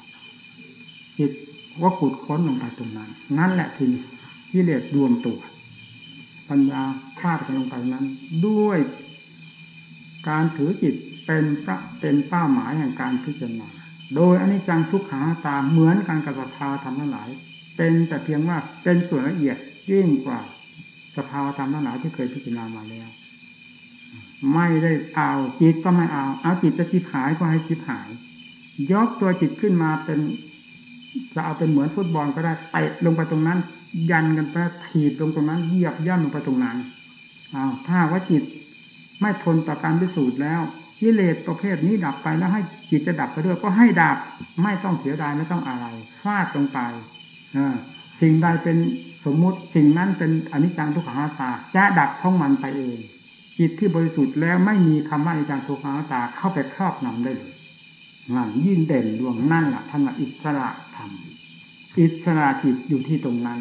จิตว่าขุดค้นลงไปตรงนั้น นั่นแหละทีกิเลสรวมตัว ปัญญาคาดกันลงไปนั้น ด้วยการถือจิตเป็นพระเป็นเป้าหมายแห่งการพิจารณา โดยอนิจจังทุกขังตาเหมือนกันกับสภาวธรรมทั้งหลาย เป็นแต่เพียงว่าเป็นส่วนละเอียดยิ่งกว่าสภาวธรรมทั้งหลายที่เคยพิจารณามาแล้ว ไม่ได้เอาจิตก็ไม่เอา เอาจิตจะจิตหายก็ให้จิตหาย ยกตัวจิตขึ้นมาเป็น จะเอาเป็นเหมือนฟุตบอลก็ได้เตะลงไปตรงนั้น ยันกันไปถีบลงตรงนั้นเหยียบย่ำลงไปตรงนั้นเอาถ้าว่าจิตไม่ทนต่อการพิสูจน์แล้วกิเลสประเภทนี้ดับไปแล้วให้จิตจะดับไปด้วยก็ให้ดับไม่ต้องเสียดายไม่ต้องอะไรฟาดลงไปสิ่งใดเป็นสมมุติสิ่งนั้นเป็นอนิจจังทุกขังตาจะดับท่องมันไปเอง จิตที่บริสุทธิ์แล้วไม่มีคำว่าอนิจจังทุกขังตาเข้าไปครอบงำได้เลยนั่นยิ่งเด่นดวงนั่นแหละท่านว่าอิสระธรรม อิสระจิตอยู่ที่ตรงนั้น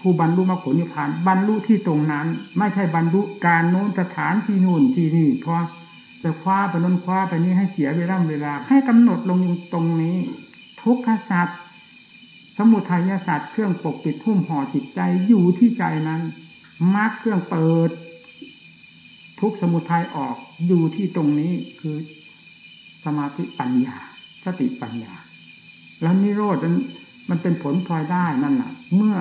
ผู้บรรลุมรรคผลนิพพานบรรลุที่ตรงนั้น ไม่ใช่บรรลุการโน้นสถานที่นู่นที่นี่เพราะจะคว้าไปน้นคว้าไปนี้ให้เสียเวลาเวลา ให้กำหนดลงตรงนี้ ทุกขศาสัตว์สมุทัยศาสตร์เครื่องปกปิดทุ่มห่อจิตใจอยู่ที่ใจนั้นมรรคเครื่องเปิด ทุกสมุทัยออกอยู่ที่ตรงนี้คือสมาธิปัญญา สติปัญญา แล้วนิโรธนั้น มันเป็นผลพลอยได้นั่นแหละเมื่อ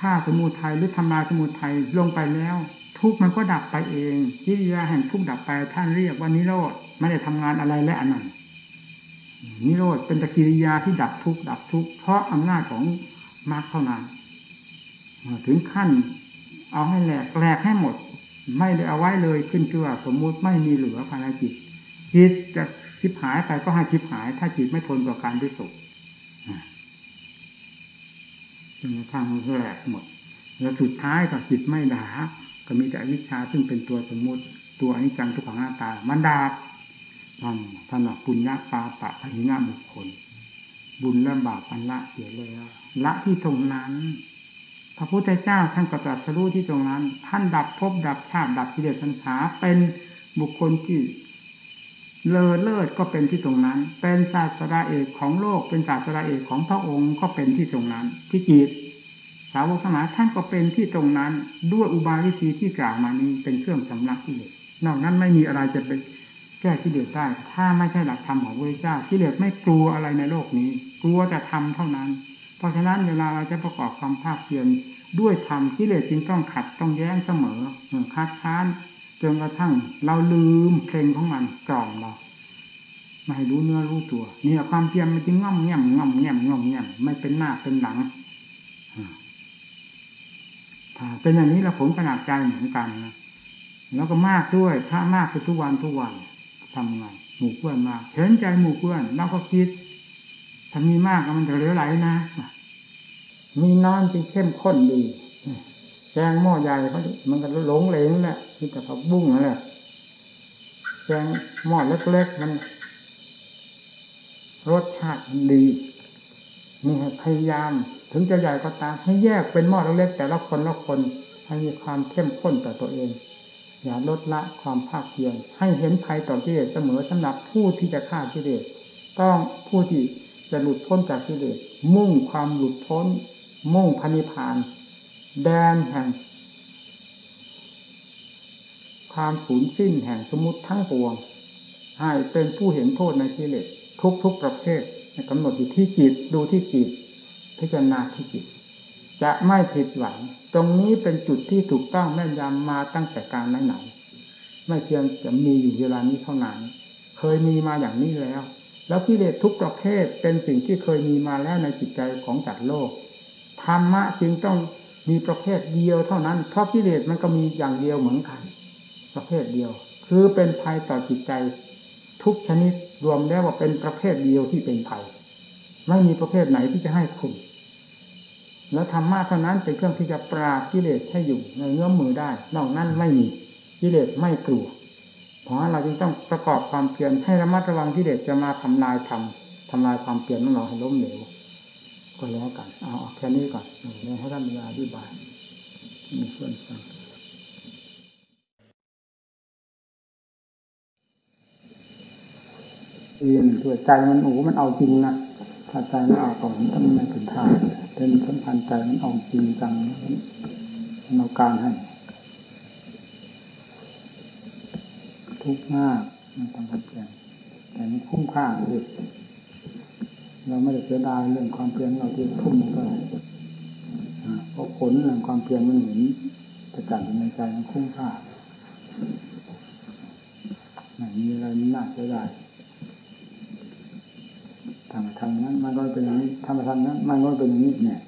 ฆ่าสมุทัยหรือทำลายสมุทัยลงไปแล้ว ทุกมันก็ดับไปเองกิริยาแห่งทุกดับไปท่านเรียกว่านิโรธไม่ได้ทำงานอะไรและอันนั้นนิโรธเป็นตะกิริยาที่ดับทุกดับทุกเพราะอำนาจของมรรคเท่านั้นถึงขั้น เอาให้แหลกแหลกให้หมด ไม่ได้เอาไว้เลยขึ้นชื่อสมมุติไม่มีเหลือภายในจิตจิตจะชิบหายไปก็ให้ชิบหาย ถ้าจิตไม่ทนต่อการพิสูจน์ จนกระทั่งแหลกหมด แล้วสุดท้ายก็จิตไม่ดาก็มีแต่อวิชชาซึ่งเป็นตัวสมมุติตัวอนิจจังทุกขังหน้าตา มันดาบท่านท่านปุญญาปาปะพหินาบุคคล บุญและบาปอันละเสียเลยละที่ตรงนั้นพระพุทธเจ้าท่านก็ตรัสรู้ที่ตรงนั้น ท่านดับภพดับชาติดับกิเลสสัญหาเป็นบุคคลที่ เลอเลิศก็เป็นที่ตรงนั้น เป็นศาสตราเอกของโลก เป็นศาสตราเอกของพระองค์ก็เป็นที่ตรงนั้น ที่จิตสาวกสมาท่านก็เป็นที่ตรงนั้น ด้วยอุบายวิธีที่กล่าวมานี้เป็นเครื่องสำลักกิเลสนอกนั้นไม่มีอะไรจะไปแก้กิเลสได้ ถ้าไม่ใช่หลักธรรมของพระเจ้ากิเลสไม่กลัวอะไรในโลกนี้ กลัวแต่ธรรมเท่านั้น เพราะฉะนั้นเวลาเราจะประกอบความภาคเพียรด้วยธรรมกิเลสจึงต้องขัดต้องแย้งเสมอคัดค้าน จนกระทั่ง เราลืมเพลงของมันกล่อมเราไม่รู้เนื้อรู้ตัวนี่แหละความเพียรมันจึงง่อมแง่มง่อมแง่มง่อมแง่มไม่เป็นหน้าเป็นหลังถ้าเป็นอย่างนี้เราผมขนาดใจเหมือนกันนะแล้วก็มากด้วยถ้ามากไปทุกวันทุกวันทำไงหมู่เพื่อนมากเห็นใจหมู่เพื่อนเราก็คิดถ้ามีมากมันจะเหลือไหลนะมีน้อยจึงเข้มข้นดี แกงหม้อใหญ่เขามันก็หลงเหลงแหละที่แต่เขาบุ้งนั่นแหละแกงหม้อเล็กๆมัน รสชาติดีนี่พยายาม ถึงจะใหญ่ก็ตามให้แยกเป็นหม้อเล็กๆแต่ละคนละคนให้มีความเข้มข้นต่อตัวเอง อย่าลดละความภาคเพียรให้เห็นภัยต่อกิเลสเสมอสำหรับผู้ที่จะฆ่ากิเลสต้องผู้ที่จะหลุดพ้นจากกิเลสมุ่งความหลุดพ้น มุ่งพันิพาน แดนแห่ง ความสูญสิ้นแห่งสมุติทั้งปวง ให้เป็นผู้เห็นโทษในกิเลสทุกทุกประเภทกำหนดอยู่ที่จิตดูที่จิต พิจารณาที่จิต จะไม่ผิดหวัง ตรงนี้เป็นจุดที่ถูกต้องแม่นยำมาตั้งแต่การไหนๆไม่เพียงจะมีอยู่เวลานี้เท่านั้น เคยมีมาอย่างนี้แล้ว แล้วกิเลสทุกประเภทเป็นสิ่งที่เคยมีมาแล้วในจิตใจของจัดโลกธรรมะจึงต้อง มีประเภทเดียวเท่านั้น เพราะกิเลสมันก็มีอย่างเดียวเหมือนกัน ประเภทเดียว คือเป็นภัยต่อจิตใจ ทุกชนิดรวมแล้วว่าเป็นประเภทเดียวที่เป็นภัย ไม่มีประเภทไหนที่จะให้คุณแล้วธรรมะเท่านั้นเป็นเครื่องที่จะปราบกิเลสให้อยู่ในเงื้อมมือได้ นอกนั้นไม่มีกิเลสไม่กลัว เพราะเราจึงต้องประกอบความเพียรให้ระมัดระวังกิเลสจะมาทำลายธรรมทำลายความเพียรของเราให้ล้มเหลว ก็แล้วกัน เอาแค่นี้ก่อนเดี๋ยให้ท่านมีอธิบายมีเพื่อนฟังเรียนตัวใจมันโอ้มันเอาจริงนะถ้าใจมันเอาต่อมันต้องไม่ถึงทางเป็นสำคัญใจมันเอาจริงจังมันเอาการให้ทุกข์มากมันต้องทำเพียงแต่มันคุ้มค่าเลย เราไม่ได้เสียดายเรื่องความเพียรเราที่ทุ่มลงไปเพราะผลแห่งความเพียรมันเห็นประจักษ์ในใจมันคุ้มค่าม่มีอะไรน่าเสียดายทำทำนั้นมันก็เป็นอย่างนี้ทำทำนั้นมันก็เป็นอย่างนี้เนี่ย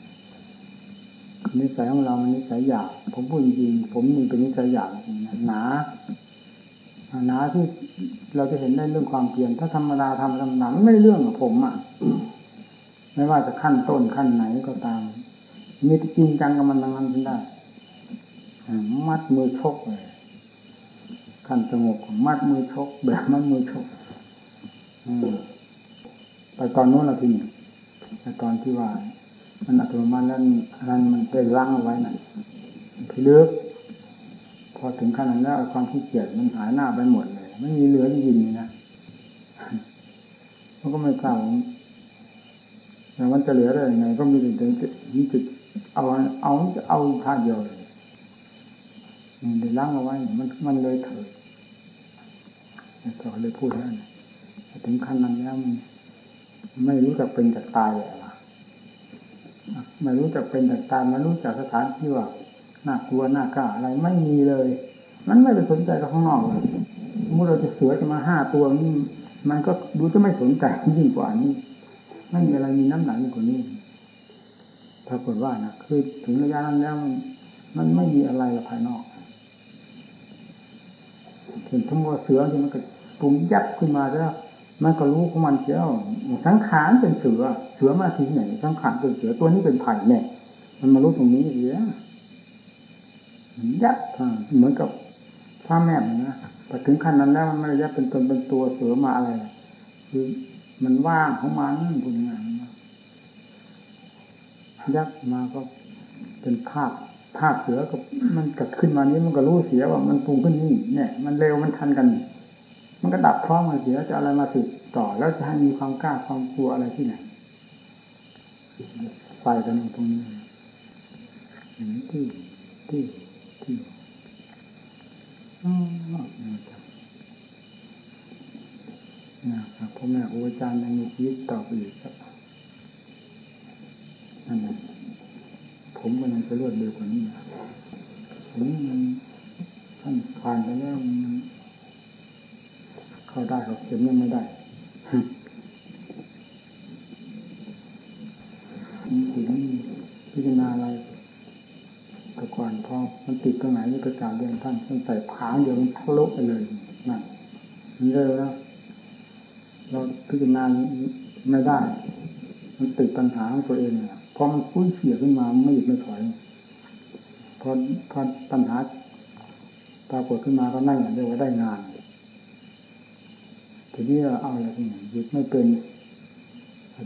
นิสัยของเรามันนิสัยหยาบผมพูดจริงผมมีเป็นนิสัยหยาบหนา หนาที่เราจะเห็นได้เรื่องความเปลี่ยน ถ้าธรรมดาทำธรรมดาไม่เรื่องของผมอะ ไม่ว่าจะขั้นต้นขั้นไหนก็ตาม มีจริงจังกับมันทางนั้นได้มัดมือชกเลยขั้นสงบมัดมือชกแบบมัดมือชกอืมไปตอนนู้นเราทีนี้แต่ตอนที่ว่า มันอัตโนมัติแล้วนั้นมันได้ล้างเอาไว้น่ะพิลึก อถึงขนาดนั้นแล้วความขี้เกียจมันหายหน้าไปหมดเลยไม่มีเหลือที่ยินนะมันก็ไม่ทราบแต่มันจะเหลือได้ยังไง ก็มีแต่มีจุดเอาเอาจะเอาท่าเดียวเลยมันได้ล้างเอาไว้ มันมันเลยเถิดต่อเลยพูดนั่นถึงขั้นนั้นแล้วมันไม่รู้จักเป็นจากตายเลยะไม่รู้จักเป็นจากตายไม่รู้จักสถานที่ว่า น่ากลัวน่ากล้าอะไรไม่มีเลย มันไม่ไปสนใจกับข้างนอกเลยมื่อเราจะเสือจะมาห้าตัวนี่มันก็ดูจะไม่สนใจยิ่งกว่านี้ไม่มีอะไรมีน้ำหนักยิ่งกว่านี้ถ้าเกิดว่านะคือถึงระยะนั้นแล้วมันไม่มีอะไรภายนอกเห็นทั้งว่าเสือที่มันก็ปุ่มยับขึ้นมาแล้วมันก็รู้ของมันเสียวสังขารเป็นเสือ เสือมาทีไหนสังขารเป็นเสือตัวนี้เป็นไผ่เนี่ยมันมารู้ตรงนี้เสีย ยัดเหมือนกับพ่อแม่นะพอถึงขั้นนั้นแล้วมันไม่ได้ยัดเป็นตนเป็นตัวเสือมาอะไร คือมันว่างของมันพูดง่ายยัดมาก็เป็นภาพภาพเสือก็มันเกิดขึ้นมานี้มันก็รู้เสียว่ามันปรุงขึ้นนี่เนี่ย มันเร็วมันทันกัน มันก็ดับพร้อมกันเสียจะอะไรมาสืบต่อแล้วจะให้มีความกล้าความกลัวอะไรที่ไหนไฟกันตรงนี้ที่ที่ อ๋อนะครับพ่อแม่ครูอาจารย์ยังมีชีวิตต่อไปอีกครับนั่นแหละผมก็ยังจะรวดเร็วกว่านี้นะผมมันท่านผ่านไปแล้วมันเข้าได้ครับเข็มยังไม่ได้ถึงพิจารณาอะไรแต่ก่อนพอมันติดตรงไหนนี่ไปกล่าวเรียนท่านท่านใส่ ผาเดียวมันทะลุไปเลยนั่นนี่เลยแล้ว เราพิจารณาไม่ได้ มันติดปัญหาของตัวเองเนี่ยพอมันฟุ้ยเสียขึ้นมาไม่หยุดไม่ถอยพอพอปัญหาปรากฏขึ้นมาก็นั่งอย่างเดียวว่าได้งานทีนี้เราเอาอะไรที่ไหนหยุดไม่เป็น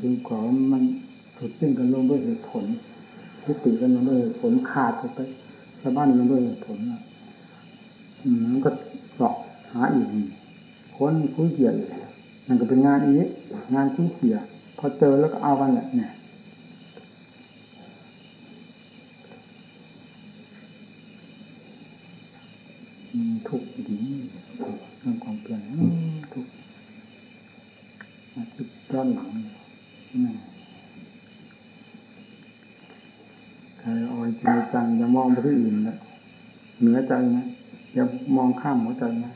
ถึงขอมันสุดสิ้นกันลงด้วยเหตุผลทิฏฐิกันลงด้วยเหตุผลขาดไปชาวบ้านลงด้วยเหตุผลอะ มันก็สอบหาอีกคนคุยเกี่ยวมันก็เป็นงานอีกงานคุยเกี่ยวพอเจอแล้วก็เอากันแหละเนี่ยทุกข์ดีเรื่องความเปลี่ยนทุกข์คิดย้อนหลังนี่ใครเอาจริงจังอย่ามองไปที่อื่นนะเหนือใจนะอย่าม ข้ามหัวใจนะ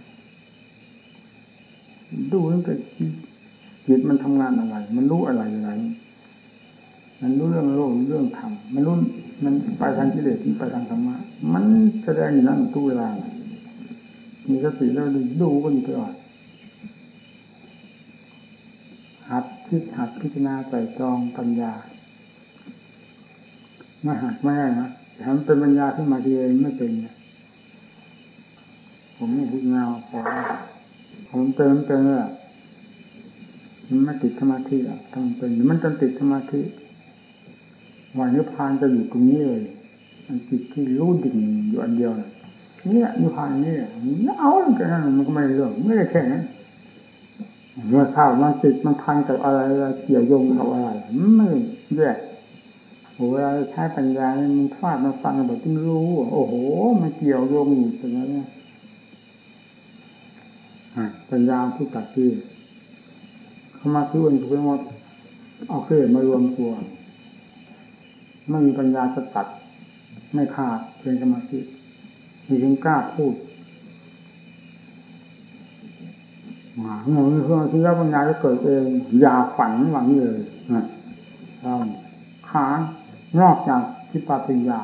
ดูตั้งแต่จิตมันทำงานอะไร มันรู้อะไรอะไร มันรู้เรื่องโลกเรื่องธรรม มันรู้มันไปทางกิเลสที่ไปทางธรรมะ มันแสดงอยู่นั่นทุกเวลา มีสติแล้วดูก็อยู่ตลอดหัดคิดหัดพิจารณาใส่ตรองปัญญาไม่หัดไม่ได้นะทำเป็นปัญญาขึ้นมาทีเองไม่เป็น ผมไม่พิจารณาพอผมเติมเติมเลยมันไม่ติดสมาธิอะทำเป็นมันจนติดสมาธิวันนิพพานจะอยู่ตรงนี้เลยมันจิตที่รู้ดิ่งอยู่อันเดียวเนี่ยนิพพานนี่เอาแค่นั้นมันก็ไม่เรื่องไม่ได้แค่นั้นเมื่อข้าวมันติดมันพันกับอะไรเกี่ยวโยงกับอะไรไม่แยกโอ้เวลาใช้ปัญญามันฟาดมาฟังแบบที่รู้ โอ้โห มันเกี่ยวโยงอยู่ตรงนั้น ปัญญาผู้ตัดที่เข้ามาที่วันทุกข์หมดเอาเคลื่อนมารวมตัวไม่มีปัญญาจะตัด ไม่ขาดเป็นสมาธิมีเพียงกล้าพูดมาเมื่อเพื่อที่แล้วปัญญาจะเกิดเอง อย่าฝันหวังเลยนะเราขานอกจากทิปปัญญา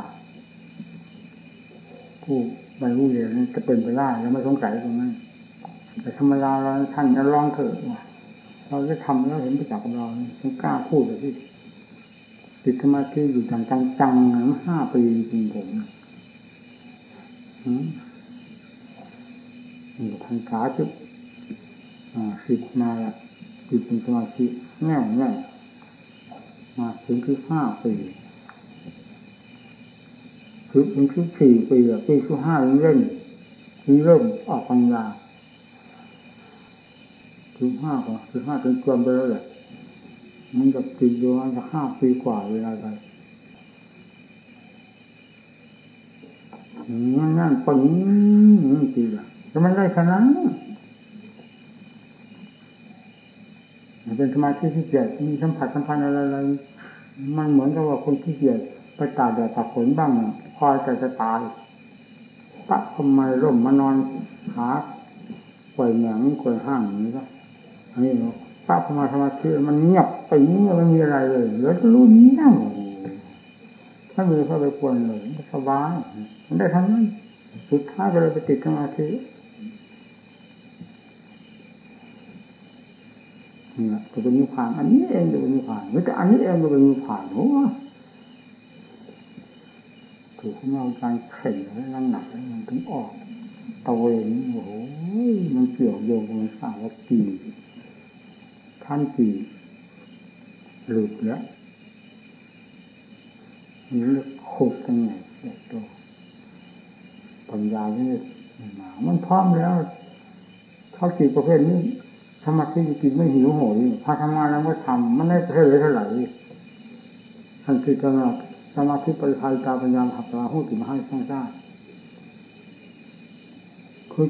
ผู้บรรลุเรียนจะเป็นไปได้แล้วไม่สงสัยตรงนั้น แต่ธรรมดาเราท่านจะลองเถอะเราจะทำแล้วเห็นไปจากเราต้องกล้าพูดเลยที่ติดสมาธิอยู่จังจังจังห้าปีจริงผมนี่ทางขาจุดสิบมาละจิตเป็นสมาธิแน่แน่มาถึงคือห้าปีคือถึงคือสี่ปีอะปีคือห้าเล่นเริ่มออกปัญญา ถึงห้าก็คือห้าเป็นเกินไปแล้วแหละมันจะติดอยู่มันจะห้าปีกว่าเวลาไปนั่นนั่นปึ้งนี่จีละจะมันได้ขนาดนั้นเป็นสมาธิที่เกียดมีสัมผัสสัมพันธ์อะไรอะไรมันเหมือนกับว่าคนที่เกียดไปตากแดดตากฝนบ้างคอยแต่จะตายปะทำไมร่มมานอนหาป่วยหนังป่วยห้างอย่างนี้ก็ อันนี้เนาะปะทำไมสมาธิมันเงียบไปเงียบไม่มีอะไรเลยเหลือรู้นี่นั่งถ้ามีเข้าไปควนเลยสบายมันได้ทั้งนั้นสุดท้ายก็เลยไปติดสมาธิเนี่ยจะเป็นนิพพานอันนี้เองจะเป็นนิพพานหรือแต่อันนี้เองจะเป็นนิพพานโอ้ถูกเมาการเข่งแล้วนั่งหนักมันถึงออกตะเวนโอ้โหมันเกี่ยวโยงมันสาวกี่านกี่หลุดแล้วนี่เรียกขุดยังไงตัวปัญญาเนี่ยมามันพร้อมแล้วเขากี่ประเภทนี้สมาธิกินไม่หิวโหยพาทำงานแล้วก็ทำมันได้เท่าไรเท่าไหร่ท่านคิดตลอดสมาธิปริภายตาปัญญาหับตาหูติมาให้สร้างได้คือ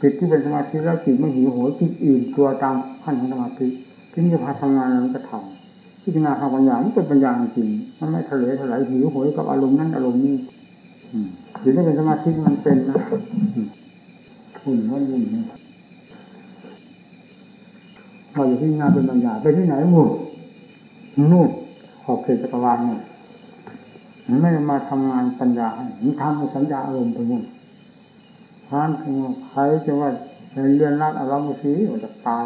จิตที่เป็นสมาธิแล้วจิตไม่หิวโหยจิตอื่นตัวตามขั้นของสมาธิ ที่จะพาทำงานมันก็ทำพิจารณาทางปัญญามันเป็นปัญญาจริงมันไม่ทะเลทลายหิวโหยกับอารมณ์นั้นอารมณ์นี้จิตที่เป็นสมาธิมันเป็นนะหุ่นว่ายุ่นเราอยู่ที่งานเป็นปัญญาไปที่ไหนหมู่นู่นขอบเขตจักรวาลเนี่ยมันไม่มาทำงานปัญญามันทำให้สัญญาอารมณ์ไปหมดท่านใครจะว่าเรียนรัดอารมณ์สีว่าจะตาย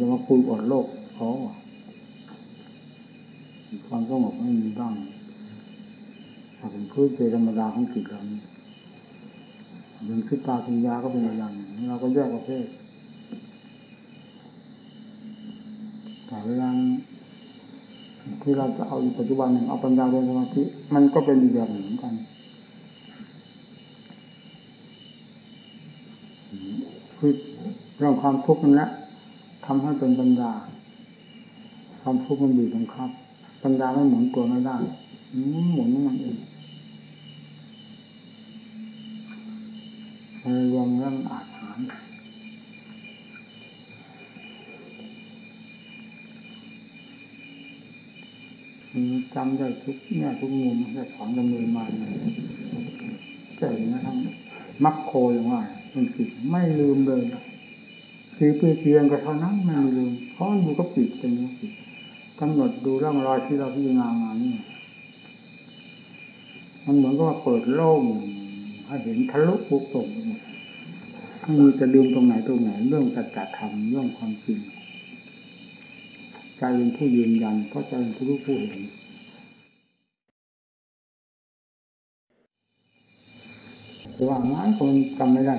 จะมาคุยอดโลกเขาความสงบไม่มีบ้างถ้าเป็นพื้นเจธรรมดาของจิตเราเป็นคิดตาปัญญาก็เป็นอย่างนี้เราก็แยกประเภทแต่เวลาที่เราจะเอาอยู่ปัจจุบันเอาปัญญาเรียนสมาธิมันก็เป็นอีกแบบหนึ่งเหมือนกันคือเรื่องความทุกข์นั่นแหละ ทำให้เป็นปัญญาความทุกข์มันบีบบังคับ ปัญญาไม่หมุนตัวไม่ได้หมุนมันเองรวมเรื่องอาหารจำได้ทุกเนี่ยทุกมุมได้ถอนดำเนินมาเจ๋งนะทั้งมักโคอย่างว่ามันจิตไม่ลืมเลย คือเพียงก็เท่านั้นไม่ลืมเพราะมันก็ปิดเป็นจิตกำหนดดูร่องรอยที่เราพิจารณามานี่มันเหมือนกับเปิดโล่งให้เห็นทะลุปุกตรงไม่มีจะลืมตรงไหนตรงไหน เรื่องจัดจัดทำเรื่องความจริงใจเป็นผู้ยืนยัน เพราะใจเป็นผู้รู้ผู้เห็นว่างั้นคนจำไม่ได้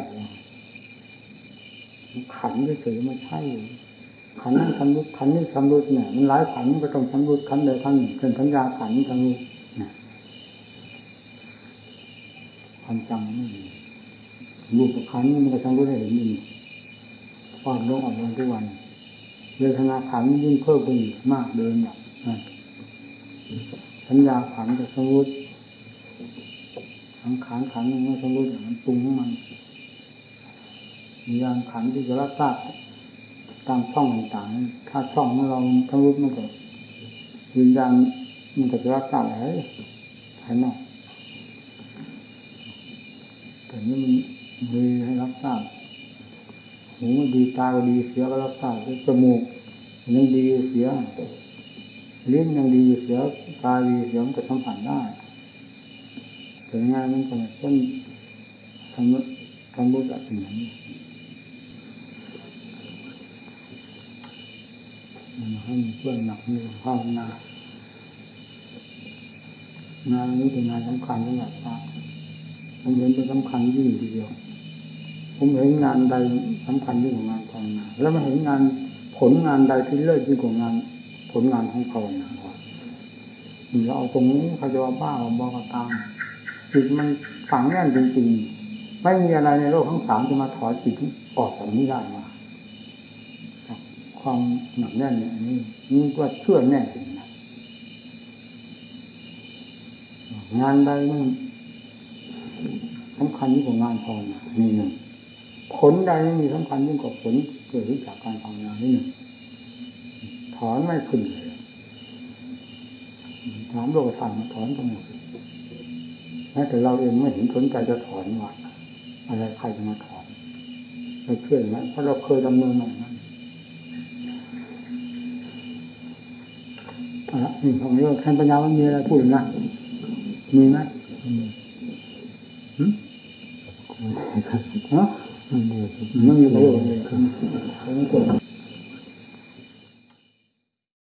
ขันเฉยๆไม่ใช่ ขันนั่นทำรุดขันนี่ทำรุดเนี่ยมันหลายขันก็ต้องทำรุดขันใดขันหนึ่งเป็นสัญญาขันทำรุดความจำไม่มีรูปขันมันก็ทำรุดให้เห็นมีอ่อนลงอ่อนลงทุกวันเวทนาขันยิ่งเพิ่มไปอีกมากเดินแบบสัญญาขันจะสมมติสังขารขันมันไม่สมมติมันปรุงของมัน มียางขันที่จะรับทราบตามช่องต่างๆ ถ้าช่องของเราสมมติมันก็วิญญาณมันจะรับทราบอะไรภายนอกแต่นี้มันมีให้รับทราบหูดีตาก็ดีเสียก็รับทราบจมูกยังดีเสียลิ้นยังดีเสียตาดีเสียมันก็สัมผัสได้แต่งานมันก็เช่นทำทำรู้จักสิ่งนี้มัน ให้มีเพื่อนหนักมีภาวนางานนี้เป็นงานสำคัญสำหรับพระผมเห็นเป็นสำคัญยิ่งทีเดียว ผมเห็นงานใดสำคัญยิ่งกว่างานภาวนา แล้วมาเห็นงานผลงานใดที่เลิศยิ่งกว่างานผลงานของภาวนาเราเอาตรงนี้เขาจะว่าบ้าบอกตามจิตมันฝังแน่นจริงๆไม่มีอะไรในโลกทั้งสามจะมาถอดจิตออกจากนี้ได้ ความหนักแน่นเนี่ยนี่นี่ก็เชื่อแน่จริงนะงานใดมันสำคัญยิ่งกว่างานภาวนานี่หนึ่งผลใดไม่มีสำคัญยิ่งกว่าผลเกิดขึ้นจากการภาวนานี่หนึ่งถอนไม่ขึ้นเลยถามโลกธรรมถอนตรงไหนแม้แต่เราเองไม่เห็นสนใจจะถอนว่าอะไรใครจะมาถอนเราเชื่อไหมเพราะเราเคยดำเนินมาอย่างนั้น อะนี่ของเรื่องท่านปัญญาว่ามีอะไรพูดนะมีไหมหืมฮะไม่มีประโยชน์เลย